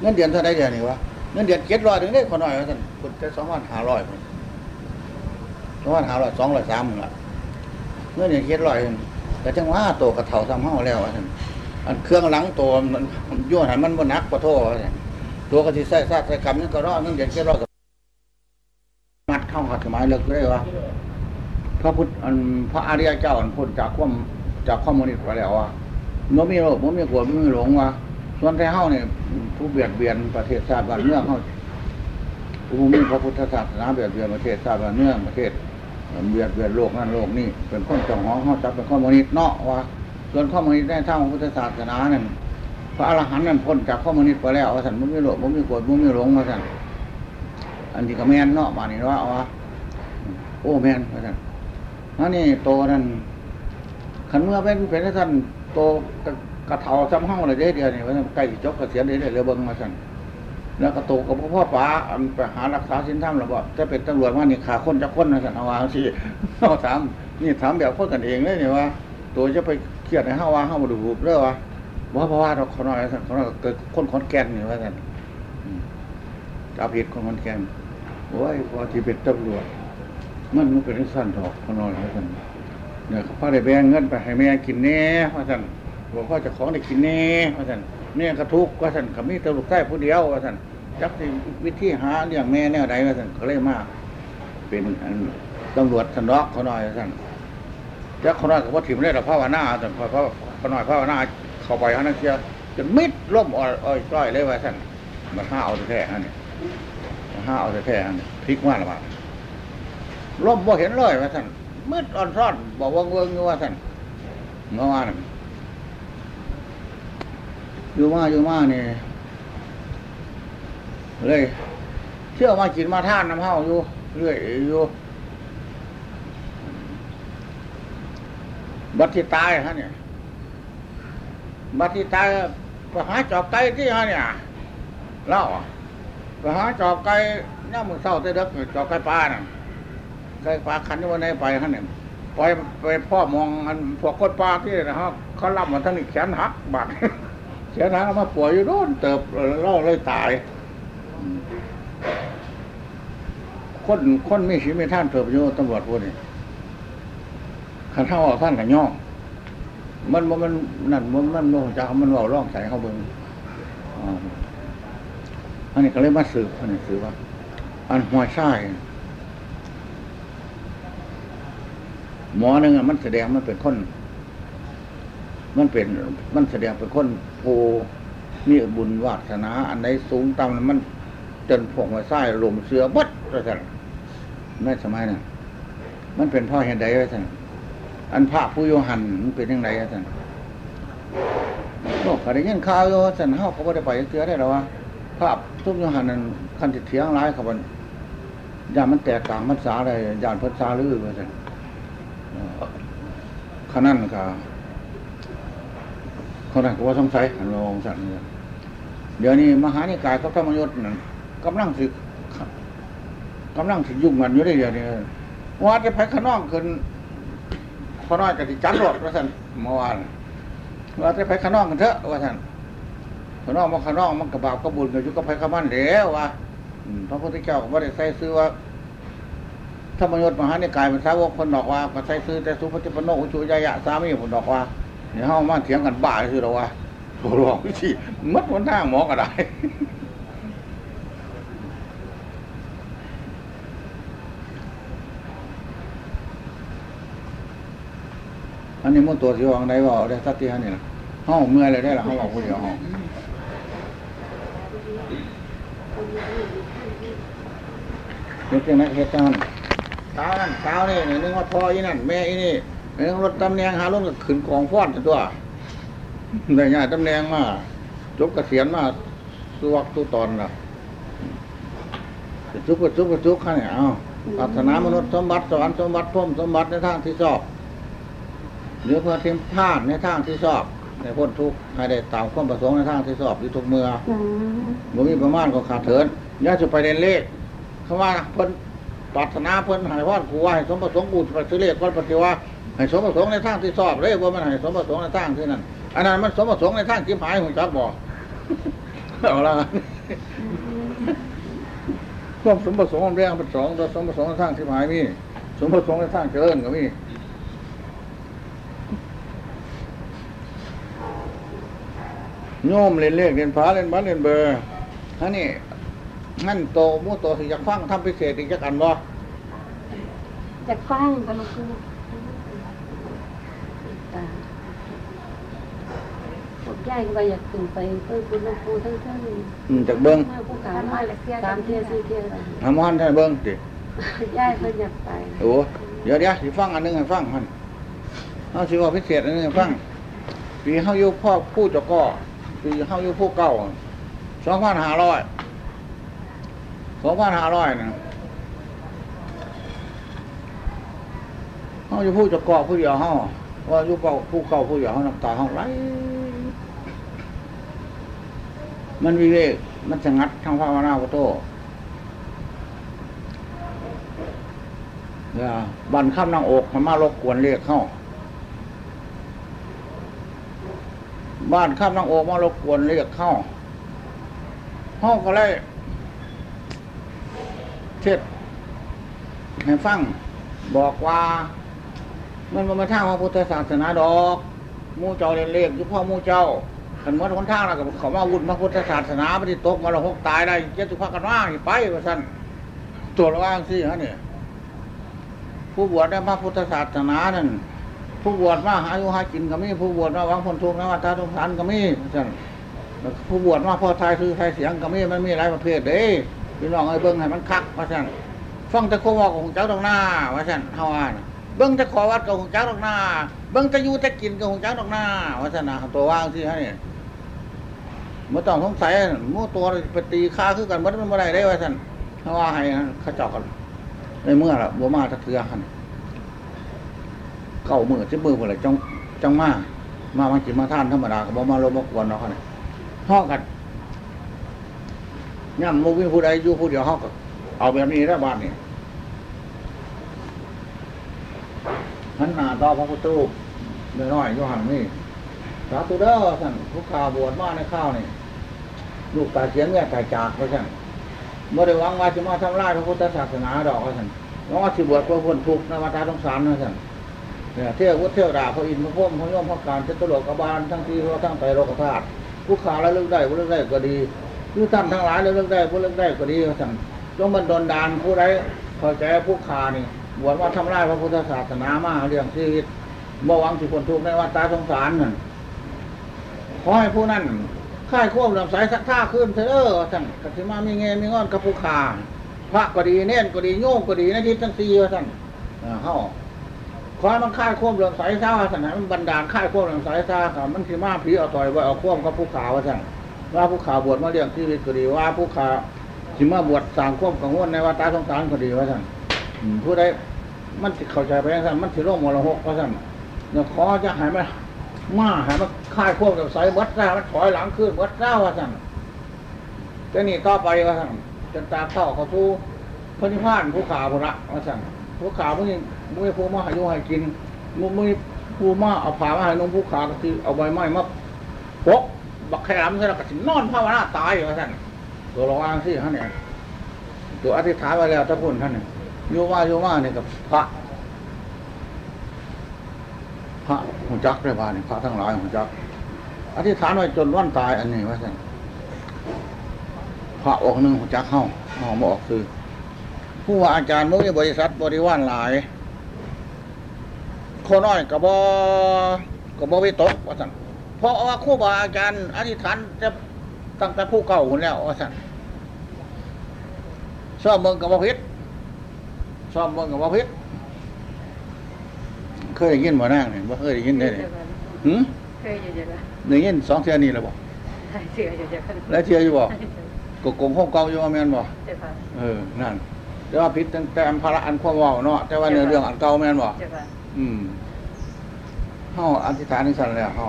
[SPEAKER 1] เงินเดือนเท่าไรเดือนนี่วะเงินเดือนเจ็ดร้อยถึงได้คนหน่อยว่าสั่นคุณจะสองพันห้าร้อยสองพันห้าร้อยสองร้อยสามหมื่นละเงินเดือนเจ็ดร้อยแต่จังว่าโตกระเถาซ้ำห้าแล้วว่าสั่น อันเครื่องหลังตัวมันยั่วหันมันบนนักกว่าโทษตัวกระติใส่ซาใส่กำนี่นก็รอดเงินเดือนเจ็รอยกับมัดเข้ากับสมัยเลิกเลยว่าพระพุทธอันพระอริยเจ้าอันพ้นจากความจากข้อมูลนิสต์ไปแล้วว่าโนมีโรคโนมีกวดโนมีหลงว่าส่วนไทยเฮาเนี่ยผู้เบียดเบียนประเทศชาติบ้านเมืองเฮาผู้มีพระพุทธศาสนาเบียดเบียนประเทศชาติบ้านเมืองประเทศเบียดเบียนโลกนั่นโลกนี่เป็นคนจองหองเฮาจับเป็นข้อมูลนิสต์เนาะว่า ส่วนข้อมูลนิสต์ในทางพุทธศาสนาเนั่นพระอรหันต์นั่นพ้นจากข้อมูลนิสต์ไปแล้วว่าท่านบ่มีโลภบ่มีโกรธบ่มีหลงว่าท่านอันที่ก็แม่นเนาะบานี้ว่าว่าโอ้แม่นว่าท่านอันนี้โตนั่นขันเมื่อเป็นเป็นท่านโตกระเทาซ้ำห้องเลยเด้เดียวนี่ว่าใกล้สิจบเกษียณเลยเรือเบิ้งมาสันแล้วก็โตกับพ่อป๋าไปหารักษาสินธรรมหรือบ่จะเป็นตำรวจว่านี่ขาคนจะคนนะสันเอาวางสิเอาถามนี่ถามแบบคนกันเองเลยนี่ว่า ตัวจะไป เครียดในห้าว่าห้ามาดูรูปเรื่องว่าบ่เพราะว่าเราขอน้อยสั่นขอน้อยเกิดคนขอนแก่นนี่ว่าสั่นจะเอาผิดคนขอนแก่นโอ้ยพอที่เป็นตำรวจมันมันเป็นสั้นถอกขอน้อยว่าสันเนี่ยเขาพาได้แบ่งเงินไปให้แม่กินแน่ว่าสั่นบอกว่าจะของได้กินแน่ว่าท่านเนี่ยกระทุกว่าท่านกับมีแตลกใต้ผู้เดียวว่าท่านจักวิธีหาเลี้ยงแม่แนวใดว่าท่านก็เลยมากเป็นตำรวจสันดอกเขาหน่อยว่าท่าน จักเขาหน่อยกับว่าถิ่มได้แต่ภาวนาแต่พอเขาเขาหน่อยภาวนาเข้าไปเขานั่นเชียจนมิดล่มอ่อยอ้อยจ้อยเลยว่าท่านมาห้าเอาแท้ๆฮะนี่มาห้าเอาแท้ๆฮะนี่พลิกมาละบาดล่มบ่เห็นเลยว่าท่านมืดอ่อนซ่อนบอกว่าเวิงอยู่ว่าท่านเมื่อวานอยู่มาอยู่มาเนี่ยเลยเที่ยวมากินมาท่านน้ำเฮาอยู่เรื่อยอยู่ บัดที่ตายฮะเนี่ยบัดที่ตายไปหาจอบไก่ที่ฮะเนี่ยเล่าไปหาจอบไก่ย่ามือเศร้าเตเด็กจอบไก่ปลาน่ะไก่ปลาคันที่วันไหนไปฮะเนี่ยไปไปพ่อมองอันพวกคนปลาที่นะฮะเขาล่ำมาทั้งนี้แขนหักบาดเสียน้ำมาป่วยอยู่โน่นเติบเล่าเลยตายคนคนไม่ชีวิตไม่ท่านเติบอยู่ตำรวจพวกนี้ ขันเท่าท่านกับย่องมันมันมันนั่นมันมันโลงจามันเว่าร่องใส่เขาเบิ้งอันนี้ก็เลยมาสืบอันนี้สืบว่า อันหัวไส้หมอหนึ่งอะมันแสดงมันเป็นคน มันเป็น มันแสดงเป็นคนผู้มีบุญวาสนา อันใดสูงต่ำมันจนผงไว้ไส้ลมเสือบัดว่าสั่นในสมัยนั้นมันเป็นพ่อเห็นใดว่าสั่น อันพระผู้โยหันมันเป็นยังไงว่าสั่นโอ้ก็ได้ยข่าวโยสั่นเฮาเขาบ่ได้ไปเสือได้หรอวะพระทุกโยหันนั้นคันติเถียงร้ายเขาบันยานมันแตกต่างมันสาอะไรยานพิ่นสาลือว่าสั่นขนาดนั้นก็เขาได้ก็ว่าสงสัยหันลองสั่นเดี๋ยวนี้มหานิกายกับธรรมยศนั่นกำลังสิกำลังสิยุ่งกันอยู่ได้เดี๋ยวนี้ว่าจะไปข้างนอกขึ้น ข้างนอกจะติจันรถว่าท่านเมื่อวานว่าจะไปข้างนอกกันเถอะว่าท่านข้างนอกมาข้างนอกมันกระบาปกระบุญกันอยู่กับไปข้ามันแล้วว่าพระพุทธเจ้าก็ไม่ได้ใส่ซื้อว่าธรรมยศมหานิกายมันสาวกคนดอกว่าก็ใส่ซื้อแต่สุปฏิปโนอุชุยายะสามีคนดอกว่าเดี๋ยวเฮามาเถียงกันบ้าคือเราว่าโหรองวิธีมัดวันทางหมอก็ได้ อันนี้มันตัวสิวางได้ว่าได้สักทีฮะนี่นะเฮาเมื่อยเลยได้ละเฮาบอกผู้เดียวเฮาเฮ็ดจังได๋เฮ็ดจังนั้าวนั่นสาวนี่หนึ่งว่าพ่ออีนั่นแม่อีนี่หนึ่งรถตำแหน่งหาลงก็ขึ้นกองฟ้อนตัวได้ง่ายตำแหน่งมาจบเกษียณมาสุวักสุตอนละจุกกระจุกกระจุกข้าเนี่ยเอาปรารถนามนุษย์สมบัติสวรรค์สมบัติพรหมสมบัติในทางที่ชอบ หนือเพื่อเทียมพาดในทางที่ชอบ ในพ้นทุกข์ให้ได้ตามความประสงค์ในทางที่ชอบอยู่ทุกเมื่อบ่มีประมาณก็ขาดเถินย่าจะไปเรียนเลขเขาว่าเพิ่นปรารถนาเพิ่นให้พรกูว่าให้สมประสงค์กูไปซื้อเลขก่อนปฏิว่าให้สมประสงค์ในทางที่ชอบเลยว่ามันให้สมประสงค์ในทางที่นั่นอันนั้นมันสมประสงค์ในทางที่หายหุ่นจักบ่เอาละความสมประสงค์ของเรื่องเป็นสองตัวสมประสงค์ในทางที่หายมีสมประสงค์ในทางเจริญก็มี โยมเล่นเลขเล่นพาเล่นบัตรเล่นเบอร์ท่านี่นั่นโตมู่โตสิอยากฟังทำพิเศษอีกจักอันบ่
[SPEAKER 6] จะฟังกันลูกยายก็อยากขึ้นไปเพิ่นคุณหลวงปู่ทั้งท่าน
[SPEAKER 1] อืมจากเบิ้ง
[SPEAKER 6] มาผู้ขามาสามเที่ยสี่เที่ยแล้ว
[SPEAKER 1] ทำมันให้เบิ้งติ
[SPEAKER 6] ยายเพิ่นอยากไป
[SPEAKER 1] โอ้เดี๋ยวเดี๋ยวสิฟังอันหนึงให้ฟังมันเอาสิว่าพิเศษอันหนึงให้ฟังปีเฮาอยู่พ่อผู้จ้าก็ ปีเฮาอยู่ผู้เก่าสองพันห้าร้อยสองพันห้าร้อยนะเฮาอยู่ผู้จ้าก็ผู้เดียวเฮาว่าอยู่เก่าผู้เก่าผู้เดียวเฮาน้ำตาเฮาไหลมันวิเวกมันสงัดทางภาวนาพุทโธเนี่ยบันข้ามนางอกมันมารบกวนเรียกเข้า บ้านข้ามนางโอมารบกวนเรียกเข้าห้องก็เลยเทศให้ฟังบอกว่ามันมาทางพระพุทธศาสนาดอกมู่เจ้าเรียนเลขยู่พ่อมู่เจ้าขันวัดคนทางแล้วกับเขามาวุ่นพระพุทธศาสนาปฏิตกมาละหกตายได้เจ็ดสุภาพกันว่าไปว่าสั้นตัวระว่างสิฮะเนี่ยผู้บวชในพระพุทธศาสนานั่น ผู้บวชมาหาอยู่หากินก็มีผู้บวชมาหวังผลทุกข์นะวัฏสงสารก็มีสั่นผู้บวชมาพอทายคือทายเสียงก็มีมันมีหลายประเภทเด้พี่น้องไอ้เบิ้งให้มันคักว่าสั่นฟังแต่โคมอกของเจ้าตรงหน้าว่าสั่นเฮาอ่านเบิ้งแต่ขอวัดกับของเจ้าตรงหน้า เบิ้งแต่อยู่แต่กินกับของเจ้าตรงหน้าว่าสั่นนะตัวว่างสิฮะเนี่ยมื่อต้องสงสัยมู่ตัวไปตีค่าคือกันมันมันไม่ได้ได้ว่าสั่นเฮาว่าให้เขาเจาะกันในเมื่อละบัวมาตะเทือหัน เก่ามือจะมือเมื่อไรจังจังมามามันกินมาท่านธรรมดากับบัมาลมมากวนเนาะเนี่ยห้อกันย่ำมุวิผู้ใดอยู่ผู้เดียวห้อกับเอาแบบนี้ได้บ้านนี่หันหน้าต่อพระพุทธรูปน้อยๆอยู่หันนี่สาธุเด้อท่านผู้ข่าวบวชมาในข้าวนี่ลูกตาเสียงเนี่ยตายจากเพราะฉะนั้นเมื่อได้วังว่าจะมาทำลายพระพุทธศาสนาดอกว่าท่านหวังว่าสิบวชเพื่อพ้นทุกข์ในวัฏสงสารนะท่าน เนี่ยเที่ยววุฒเที่ยวดาพระอินทร์พระพุทธพระยมพระการเจตุโลกบาลทั้งที่พระทั้งไตรโลกธาตุผู้ขาแล้วเลิกได้ผู้เลิกได้ก็ดีผู้ท่านทั้งหลายแล้วเลิกได้ผู้เลิกได้ก็ดีว่าท่านจงบันดลดานผู้ใดเข้าใจผู้ขานี่บวชว่าทำลายพระพุทธศาสนามาเรื่องชีวิตบ่หวังสิพ้นทุกข์ในวัฏสงสารนั่นขอให้ผู้นั้นค่ายควบลำสายสักท่าขึ้นเถอะเด้อท่านกสิมามีเงมีงอนกับผู้ขาพระก็ดีเน่นก็ดีโยงก็ดีนะทิศทั้งสี่ว่าท่านเอ่อเฮา ขอให้มันค่ายควบลำสายซ่าท่านให้มันบันดาลค่ายควบลำสายซ่าค่ะมันสิมาผีเอาต่อยไว้เอาควบกับผู้ขาว่าท่านว่าผู้ขาวบวชมาเลี้ยงชีวิตก็ดีว่าผู้ขาสิมาบวชสางควบกังวลในวัฏสงสารก็ดีว่าท่านอืมผู้ใดมันสิเข้าใจไปอย่างนั้นมันสิโลงมรหกว่าท่านเนี่ยขอจะให้มันมาให้มันค่ายควบกับสายวัดซ่ามันถอยหลังขึ้นวัดซ่าว่าสั่นจะนี่ต่อไปว่าสั่นจนตาเข้าเขาทูพระนิพพานผู้ขาวพระว่าสั่นผู้ขาวผู้นี้ มุ้ยผู้มาให้อยุให้กินมุ้ยผู้มาเอาผ้ามาให้นุ่งผู้ขาก็คือเอาใบไม้มาปกบักแคมใช่แล้วก็สินอนภาวนาตายว่าสั่านตัวรองอ้างสิท่านเนี่ยตัวอธิษฐานไว้แล้วท่านพูดท่านเนี่ยโยว่าโยว่าเนี่ยกับพระ พระหุจักได้บ้านนี่ยพระทั้งหลายหุจักอธิษฐานไว้จนวันตายอันนี้ว่าสั่นพระองค์หนึ่งหุจักเข้าเข้ามาออกคือ ผู้ว่าอาจารย์มุ้ยบริษัทบริวารหลาย คนน้อยกระบอกระบอวิตกว่าสั่นเพราะว่าครูบาอาจารย์อธิษฐานจะตั้งแต่ผู้เก่าคนแล้วว่าสั่นชอบเมืองกระบอพิษซ่อมเบิ่งกับว่าพิษเคยได้ยินบ่นั่งเนี่ยบ่เคยได้ยินได้เนี่ยหืม
[SPEAKER 6] เคยอยู่เดี๋ยวละ
[SPEAKER 1] ได้ยินสองเทื่อนี่แล้วบ่
[SPEAKER 6] เชื่ออยู่เดี๋ยวละ
[SPEAKER 1] แล้วเทื่ออยู่บ่ก็กงห้องเก่าอยู่ว่าแม่นบ่
[SPEAKER 6] เจ้าค่ะ
[SPEAKER 1] เออนั่นแต่ว่าพิษตั้งแต่อันภาระอันความเว้าเนาะแต่ว่าเนื้อเรื่องอันเก่าแม่นบ่
[SPEAKER 6] เจ้าค่ะ
[SPEAKER 1] อืมเฮาอธิษฐานถึงสั่นแล้วเฮา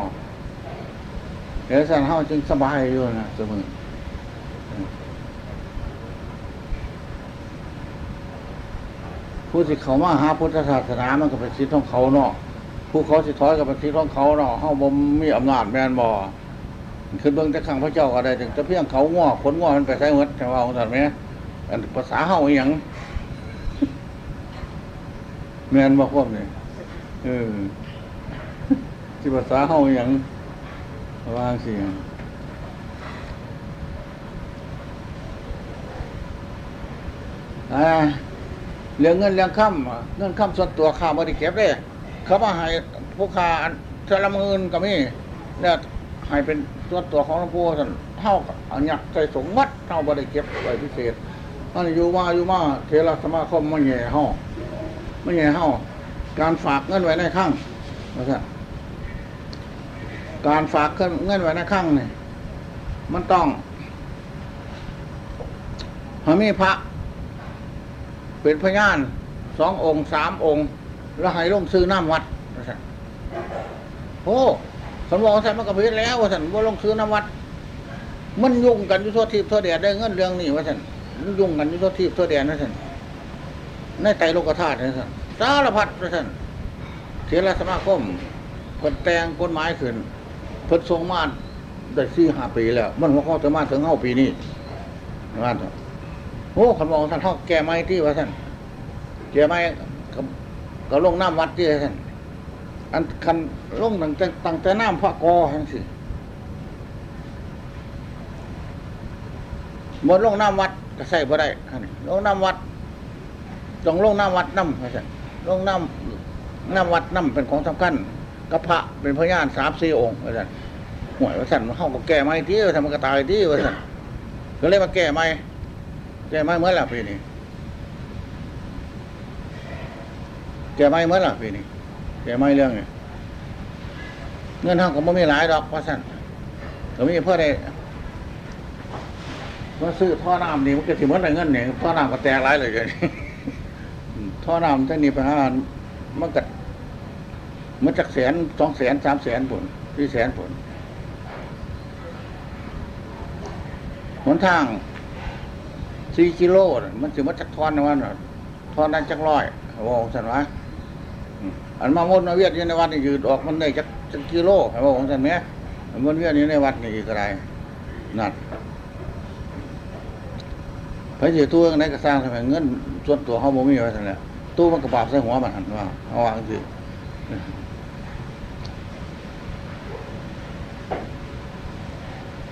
[SPEAKER 1] เดี๋ยวสั่นเฮาจึงสบายอยู่นะเสมอผู้สิเขามาหาพุทธศาสนามันก็เป็นสิทธิ์ของเขาเนาะผู้เขาสิถอยก็เป็นสิทธิ์ของเขาเนาะเฮาบ่มีอำนาจแม่นบ่คือเบิ่งแต่ข้างพระเจ้าก็ได้ถึงแต่เพียงเขาง้อขนง้อมันไปใส่หมดแต่ว่าของท่านแม่อันภาษาเฮาอีหยังแมนบ่พวกนี้ เออที่ภาษาเฮาอย่างว่าจั่งสิอ่าเรื่องเงินเรื่องค่ำเงินค่ำส่วนตัวข้าบ่ได้เก็บเด้เขามาให้ผู้ค้าเทอละมื่นก็มีแล้วให้เป็นส่วนตัวของหลวงปู่ท่านเฮาก็เอาหยักใส่สงมัดเฮาบ่ได้เก็บไว้พิเศษมันอยู่มาอยู่มาเทระสมาคมมาแย่เฮามาแย่เฮา การฝากเงินไว้ในข้างว่าซะการฝากเงินไว้ในข้างเนี่ยมันต้องห้มีพระ เป็นพยานสององค์สามองค์ แล้วให้ลงซื้อน้ำวัดว่าซะโอ้คนบอกว่าท่านมันก็ผิดแล้วว่าท่านว่าลงซื้อน้ำวัด มันยุ่งกันยู่ทั่วทิพย์ทั่วแดนได้เงินเรื่องนี้ว่าท่านมันยุ่งกันยู่ทั่วทิพย์ทั่วแดนว่าท่านในไตโลกธาตุว่าท่าน สารพัดว่าท่านเทรสมาคมเพิ่นแต่งกฎหมายขึ้นเพิ่นทรงมาได้สี่ห้าปีแล้ว มันหัวข้อจะมาถึงเฮาปีนี้ว่าท่านโอ้คนบอกท่านเฮาแก้ไม้ที่ว่าท่านแก้ไม้ก็ก็ลงน้ำวัดที่ท่านอันคันลงตั้งแต่ตั้งแต่น้ำพระกอทั้งสิหมดลงน้ำวัดก็ใส่บ่ได้อันนี้ลงน้ำวัดต้องลงน้ำวัดน้ำว่าซั่น ลงน้ำน้ำวัดน้ำเป็นของสำคัญกระพระเป็นพยานสามสี่องค์ว่าซั่นห่วยว่าซั่นเฮาก็แก้ไม่ที่ว่าซั่นมันก็ตายที่ว่าซั่นก็เลยมาแก้ไม่แก้ไม่เมื่อไหร่ปีนี้แก้ไม่เมื่อไหร่ปีนี้แก้ไม่เรื่องนี้เงินเฮาก็บ่มีหลายดอกว่าซั่นก็มีเพื่อได้ว่าซื้อท่อน้ำนี่มันก็สิหมดได้เงินเนี่ยท่อน้ำก็แตกหลายเลยเดี๋ยวนี้ ท่อน้ำท่านี้ไปหามันกัดมันจากแสนสองแสนสามแสนผลสี่แสนผลหนทางสี่กิโลมันสิมันจากทอนนะวันน่ะทอนนั้นจักร้อยว่าของสันวะอันมาวนมาเวียดอยู่ในวัดนี่ยืดออกมันได้จักจักกิโลว่าของสันไหมมันเวียดอยู่ในวัดนี่อีกอะไรนั่นพระเจ้าตู้ยังไงก็สร้างทำไมเงินส่วนตัวเขาบ่มีไว้ทันแหล้ว ตู้มันกระบาบใส่หัวมันหันว่าเอาวางสิ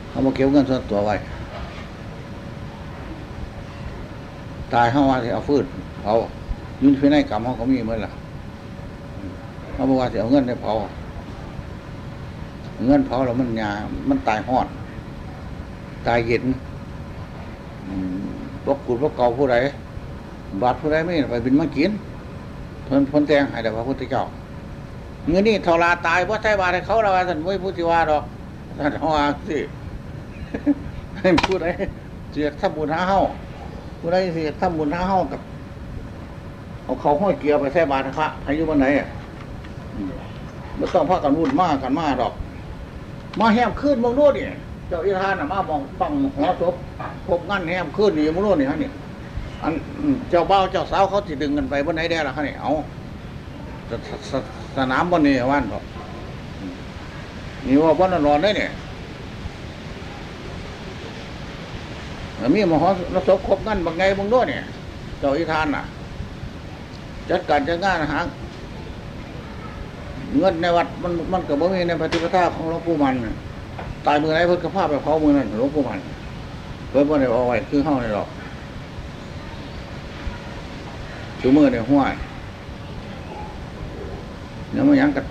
[SPEAKER 1] เขามาเก็บเงินส่วนตัวไว้ ตายเขาว่าสิเอาฟืนเขายืนพินัยกรรมเขาก็มีเมื่อล่ะเขาบอกว่าสิเอาเงินได้เผาเงินเผาแล้วมันยามันตายหอด ตายเย็นพวกกุดพวกเก่าผู้ใด บาดผู้ใดไม่ไปบินมากินเพิ่นพิ่นแตงให้แต่พระพุทธเจ้าเงินนี่ทราตายเพราะใช้บาทให้เขาเราว่าท่านไม่พูดที่ว่าดอกท่านว่าสิให้ผู้ใดเสียทำบุญหาเฮาผู้ใดเสียทำบุญหาเฮากับเอาเขาห้อยเกียร์ไปใช้บาทพระอายุวันไหนอะไม่ต้องพากันวุ่นมากกันมากดอก มาแหมขึ้นมองโน่นนี่เจ้าอีทานน่ะมามองฟังหัวศพพบงั้นแหมขึ้นนี่มองโน่นนี่ฮะนี่ อันเจ้าเบ้าเจ้าสาวเขาสิดึงกันไปบนไหนได้ล่ะฮะเนี่ยเอาสสสสนามบนนี้ว่านบอกนี่ว่าบนนอนได้เนี่ยแล้วมีมหรสพครบงั้นบางไงบางโน่นเนี่ย เจ้าอีทานน่ะ จัดการจัดงานหาเงินในวัดมันมันก็บ่มีในปฏิปทาของหลวงปู่มันตายมือไหนเพิ่นก็พาไปเผามือนั่นหลวงปู่มันเพิ่นบ่ได้เอาไว้คือเฮานี่หรอก ชูมือเนี่ยห้วยเนี่ยมันยังกั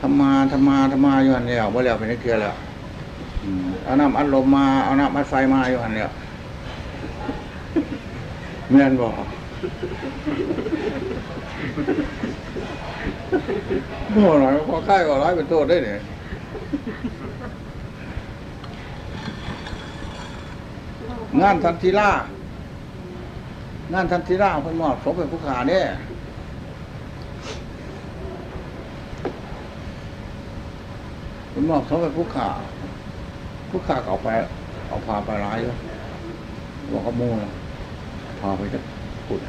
[SPEAKER 1] ทำมาทำมาทำมาอยู่หันเดียวบ่แล้วเป็นเทื่อแล้วเอาน้ำอัดลมมาเอาน้ำอัดไฟมาอยู่หันเดียวแม่นบ่โม่หน่อยพอค่ายก็ร้ายเป็นโทษได้เนี่ยงานทันทีล่า งานทันทีล่าเพิ่นมอบสมเป็นผู้ขาเนี่ยเพิ่นมอบสมเป็นผู้ขาผู้ขาก็เอาไปเอาพาไปร้ายเลยบอกขโม่นะพาไปจะปุด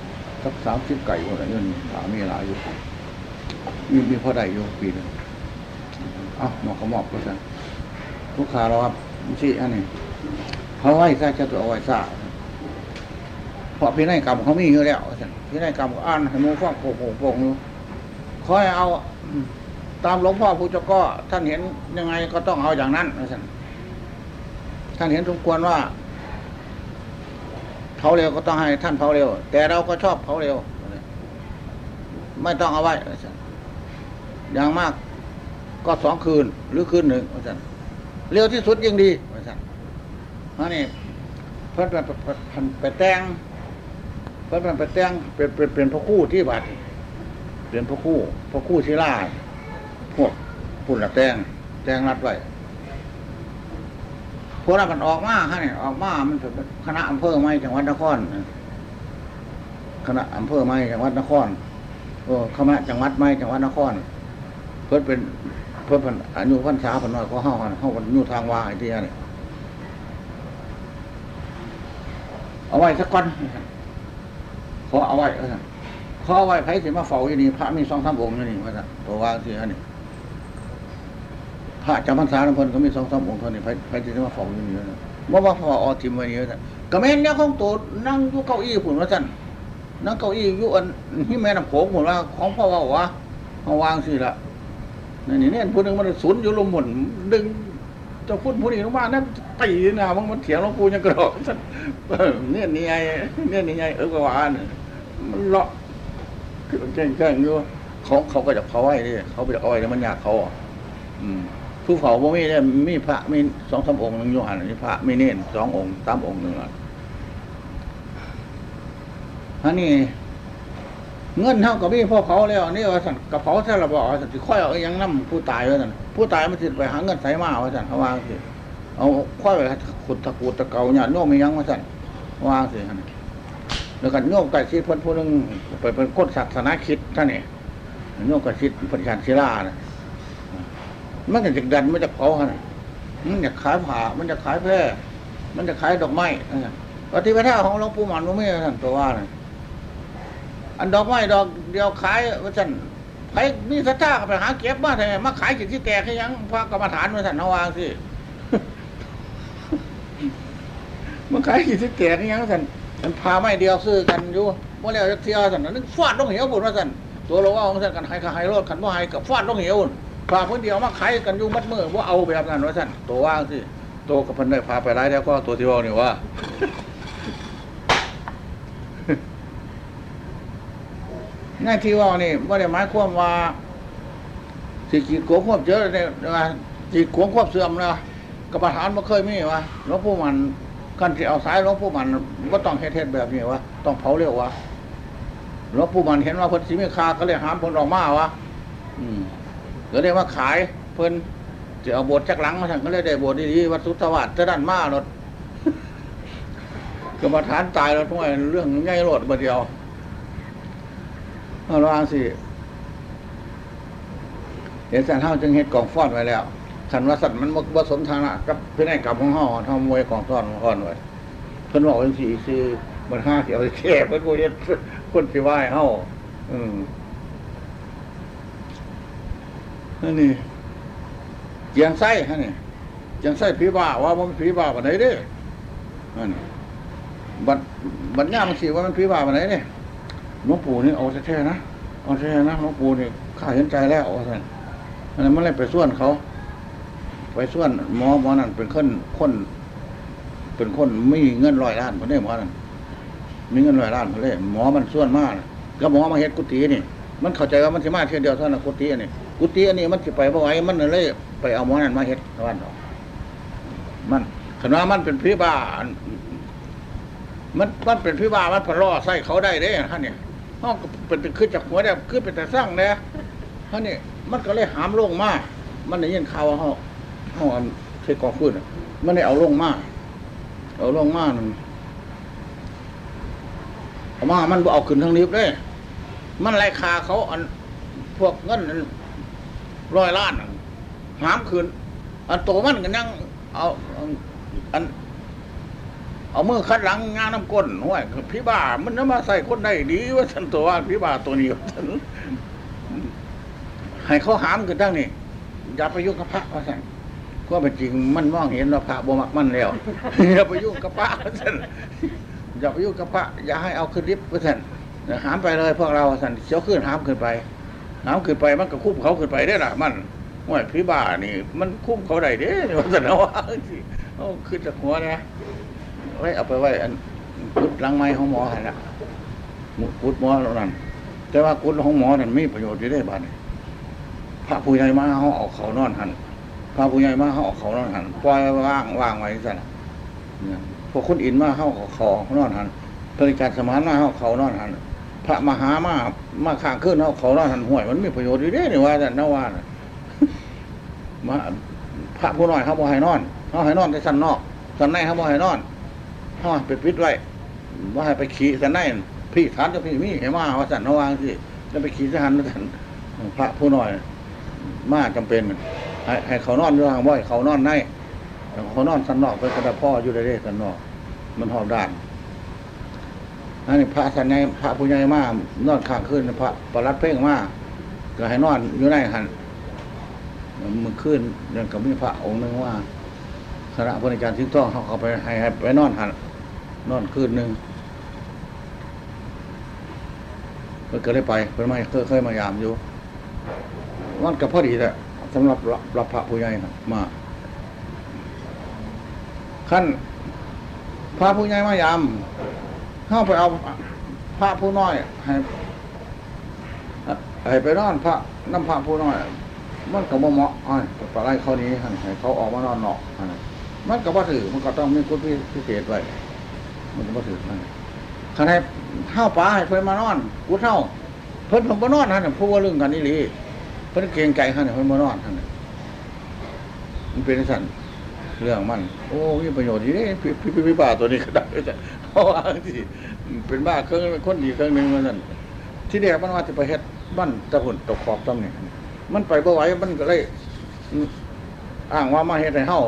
[SPEAKER 1] สักสามสิบไก่คนละเงินสามีหลายอยู่มีมีพอได้อยู่ปีนึงเอ้าหมอกก็มอบก็ซะลูกค้าเราครับชี้อันนี้เขาไหว้ซะจะตัวเอาไว้ซะ เพราะพี่นายกรรมเขามีอยู่แล้วพี่นายกรรมก็อ่านให้มูฟังโป่งโป่งโป่งอยู่ขอให้เอาตามหลวงพ่อผู้จก็ท่านเห็นยังไงก็ต้องเอาอย่างนั้นว่านท่านเห็นสมควรว่าเผาเร็วก็ต้องให้ท่านเผาเร็ว แต่เราก็ชอบเผาเร็ว ไม่ต้องเอาไว้อย่างมากก็สองคืนหรือคืนหนึ่งว่านเร็วที่สุดยิ่งดีว่านอันนี้เพิ่นเป็นเป็นไปแต่ง เพิ่นเป็นไปแต่งเป็นเป็นเป็นพระคู่ที่บัดเป็นพระคู่พระคู่ที่ล่าพวกปุ่นละแต่งแต่งรัดไว้พวกนั้นมันออกมาฮะเนี่ยออกมามันเป็นคณะอำเภอไม่จังหวัดนครคณะอำเภอไม่จังหวัดนครโอ้คณะจังหวัดไม่จังหวัดนคร เพิ่นเป็นเพิ่นเป็นอายุพรรษาเพิ่นน้อยกว่าเฮาหั่นเฮาก็อยู่ทางว่าไอ้ที่นี่เอาไว้สักก่อน ขอเอาไว้ว่าซั่นขอเอาไว้ไผสิมาเฝ้าอยู่นี่พระมีสองสามองค์อยู่นี่ว่าซั่นตัวว่าสิอันนี้พระจำพรรษาเพิ่นก็มีสองสามองค์เท่านี้ไผไผสิมาเฝ้าอยู่นี่ว่าซั่นบ่ว่าเฝ้าเอทิมไว้นี่ว่าซั่นก็แม่นเนี่ยของโตนั่งอยู่เก้าอี้พุ่นว่าซั่นนั่งเก้าอี้อยู่อันที่แม่น้ำโขงหมดว่า ของพ่อว่าว่าเอาวางสิละนี่เนี่ยผู้หนึ่งมันสุนอยู่ลมหมุนดึงจะพูดผู้นี้ลงมานั่นตีนะมันมันเถียงหลวงปู่ยังกระโดดฉันเนี่ยนี่ไงเนี่ยนี่ไงเออกว่าเนี่ย มันเลาะคือมันแกล้งแกล้งอยู่เขาเขาก็จะเผาไว้ดิเขาไปจะเอาไว้แล้วมันยากเขาอะอืมผู้เผาบ่มีเนี่ยมีพระมีสองสามองค์หนึ่งอยู่หันนี่พระมีเน่นสององค์สามองค์หนึ่งอะอันนี้เงินเท่ากับพี่พ่อเขาแล้วนี่ว่าสันกระเป๋าถ้าเราบอกสันสิค่อยเอายังน้ำผู้ตายว่าสันผู้ตายมันสิไปหาเงินใส่มาว่าสันเขาวางสิเอาค่อยไปขุดตะกูตะเกาเนี่ยโน้มยังว่าสันวางสิฮะ แล้วกันโน้มกัดชิดเพิ่นผู้นึงไปเป็นคนศาสนาคิดท่านนี่โน้มกัดชิดปฏิชานศิลานะมันก็จะดันมันจะเผาฮะนี่มันจะขายผ้ามันจะขายแพร่มันจะขายดอกไม้นะปฏิปทาของหลวงปู่หมันว่าไม่ท่านตัวว่านะอันดอกไม้ดอกเดียวขายว่าท่านใครมีศรัทธาก็ไปหาเก็บมาทำไมมาขายกินที่แตกให้ยังพระกรรมฐานว่าท่านเอาวางสิมาขายกินที่แตกให้ยังท่าน มันพาไม่เดียวซื้อกันอยู่เมื่อแล้วจะเที่ยวท่านนึกฟาดลงเหวบุญว่าท่านตัวเราว่าของท่านกันให้ขาให้รถขันว่าให้กับฟาดลงเหวพาเพื่นเดียวมาขายกันอยู่มัดมือว่าเอาแบบนั้นว่าท่านตัวว่างสิตัวกับเพันได้พาไปร้ายแล้วก็ตัวที่ว่านี่ว่าหน้าที่ว่านี่ไม่ได้หมายความว่าสิกีดขวงควบเจอเนี่ยว่าจีดขวงควบเสื่อมนะกรรมฐานไม่เคยมีวะหลวงปู่มัน กันที่เอาสายหลวงปู่มันก็ต้องเฮ็ดๆแบบนี้วะต้องเผาเร็ววะหลวงปู่มันเห็นว่าเพิ่นสิมีค่าก็เลยหามเพิ่นออกมาวะอืมก็เลยว่าขายเพิ่นจะเอาโบสถ์จักหลังมาทางก็เลยได้โบสถ์ดีๆวัดสุทธวาสจะดันมารถกรรมฐานตายแล้วทุกอย่างเรื่องง่ายโลดมาเดียวเอาระวังสิเห็นสันเท่าจึงเฮ็ดกองฟอนไว้แล้ว สันว่าสัตว์มันบ่สมทางละกับพี่นายกับของเฮาทำมวยกองฟ้อนของเฮาไว้เพิ่นบอกว่าสิซื้อมันห้าสิเอาไปแช่เพิ่นบ่เฮ็ดคนสิว่าให้เฮาอืมนั่นนี่เกียงไส้ฮะนี่เกียงไส้ผีบ้าว่ามันผีบ้าปานใดเด้นั่นบัดบัดย่ามันสิว่ามันผีบ้าปานใดเด้หลวงปู่นี่เอาแท้ๆนะเอาแท้ๆนะหลวงปู่นี่ข้าเห็นใจแล้วว่าท่านอันนั้นมันเลยไปส่วนเขา ไปส่วนหมอหมอนั่นเป็นคนคนเป็นคนไม่มีเงินร้อยล้านคนนี้หมอนั่นมีเงินร้อยล้านคนนี้หมอมันส่วนมากก็หมอมาเฮ็ดกุฏินี่ มันเข้าใจว่ามันสิมาเที่ยวเดียวเท่านั้นกุฏิอันนี้กุฏิอันนี้มันสิไปบ่ไหวมันเลยไปเอาหมอนั่นมาเฮ็ดตะวันออกมันขณะมันเป็นพี่บ้านมันมันเป็นพิบ้ามันพล่อใส่เขาได้เด้ท่านเนี่ยห้องก็เป็นขึ้นจากหัวเนี่ยขึ้นเป็นแต่สร้างเนี่ยท่านนี่มันก็เลยหามลงมามันได้ยินข่าวว่า ห้องห้องอันใช้กองพื้นมันได้เอาลงมาเอาลงมานั่นเอามามันเอาขึ้นทางลิฟต์เลยมันไล่คาเขาอันพวกเงินอันร้อยล้านหามขึ้นอันโตมันก็ยังเอาอัน เอามือคัดหลังงานน้ำก้นห้วยพี่บ้ามันจะมาใส่คนได้ดีว่าฉันตัวว่าพี่บ้าตัวนี้ฉันให้เขาหามกันทั้งนี้อย่าไปยุ่งกับพระว่าฉัน ก็เป็นจริงมันมองเห็นว่าพระบ่มักมันแล้วอย่าไปยุ่งกับพระว่าฉันอย่าไปยุ่งกับพระอย่าให้เอาขึ้นลิฟต์ว่าฉันหามไปเลยพวกเราว่าฉันเสียวขึ้นหามขึ้นไปหามขึ้นไปมันก็คุ้มเขาขึ้นไปได้ล่ะมันห้วยพี่บ้านี่ มันคุ้มเขาได้เด้ว่าฉันว่าเอาขึ้นจากหัวนะไว้เอาไปไว้อันกุดลังไม้ของหมอหันละกุดหมอเหล่านั้นแต่ว่ากุดของหมอนั่นมีประโยชน์อยู่ได้บ้านพระผู้ใหญ่มาเขาเอาเขานอนหัน พระผู้ใหญ่มาเขาเอาเขานอนหันปล่อยว่างว่างไว้สั่นพวกคนอินมาเขาเอาเขานอนหันบริการสมานมาเขาเอาเขานอนหันพระมหามามาข้างขึ้นเขาเอาเขานอนหันห่วย มันมีประโยชน์อยู่ได้นี่ว่าแต่นว่านมาพระผู้น้อยเขาบ่ให้นอนเขาให้นอนแต่สันนอกสันในเขาบ่ให้นอนห้าไปปิดไว้ว่าให้ไปขี่สันได้พี่ฐานจะพี่มีเห็นมาว่าสันระวางสิจะไปขี่สหันสันพระผู้น้อย มาจำเป็น ให้ให้เขานอนด้วยทางบ่อยเขานอนในเขานอนสันนอกไปกระดับพ่ออยู่ได้เด้สันนอก มันหอบด้านอันนี้พระสันในพระผู้ใหญ่มากนอนข้างขึ้นพระประลัดเพ่งมากก็ให้นอนอยู่ในหันมันขึ้นเรื่องกับมีพระองค์หนึ่งว่าคณะบริการทิ้งต้องเขาเขาไปให้ให้ไปนอนหันนอนคืนหนึ่งเพิ่นก็ได้ไปเพิ่นไม่เคยเคยมายามอยู่มันก็พอดีแหละ สำหรับรับพระผู้ใหญ่นะมาขั้นพระผู้ใหญ่มายามเข้าไปเอาพระผู้น้อยให้ให้ไปนอนพระน้ำพระผู้น้อย มันก็บ่เหมาะอ้อยปลาไหลเขานี้หั่นให้เขาออกมานอนนอกหั่นน่ะมันก็บ่าถือมันก็ต้องมีกฎพิเศษไว้มันก็บ่ถือนั่นคันให้เท้าปลาให้เพิ่นมานอนกูเท่า เพิ่นผมบ่นอนหั่นน่ะผู้ว่าเรื่องกันนี่หลี เพิ่นเกรงใจหั่นน่ะเพิ่นบ่นอนหั่นน่ะมันเป็นสั่นเรื่องมัน โอ้มีประโยชน์ดีเด้พี่พี่พี่บ้าตัวนี้ก็ได้จ้ะเพราะว่าที่เป็นบ้าเครื่องคนดีเครื่องหนึงว่าซั่นที่แรกมันว่าสิไปเฮ็ดบ้านตะพุ่นตะขอบตำนี่ยมันไปบ่ไหวมันก็เลยอ้างว่ามาเฮ็ดให้เฮา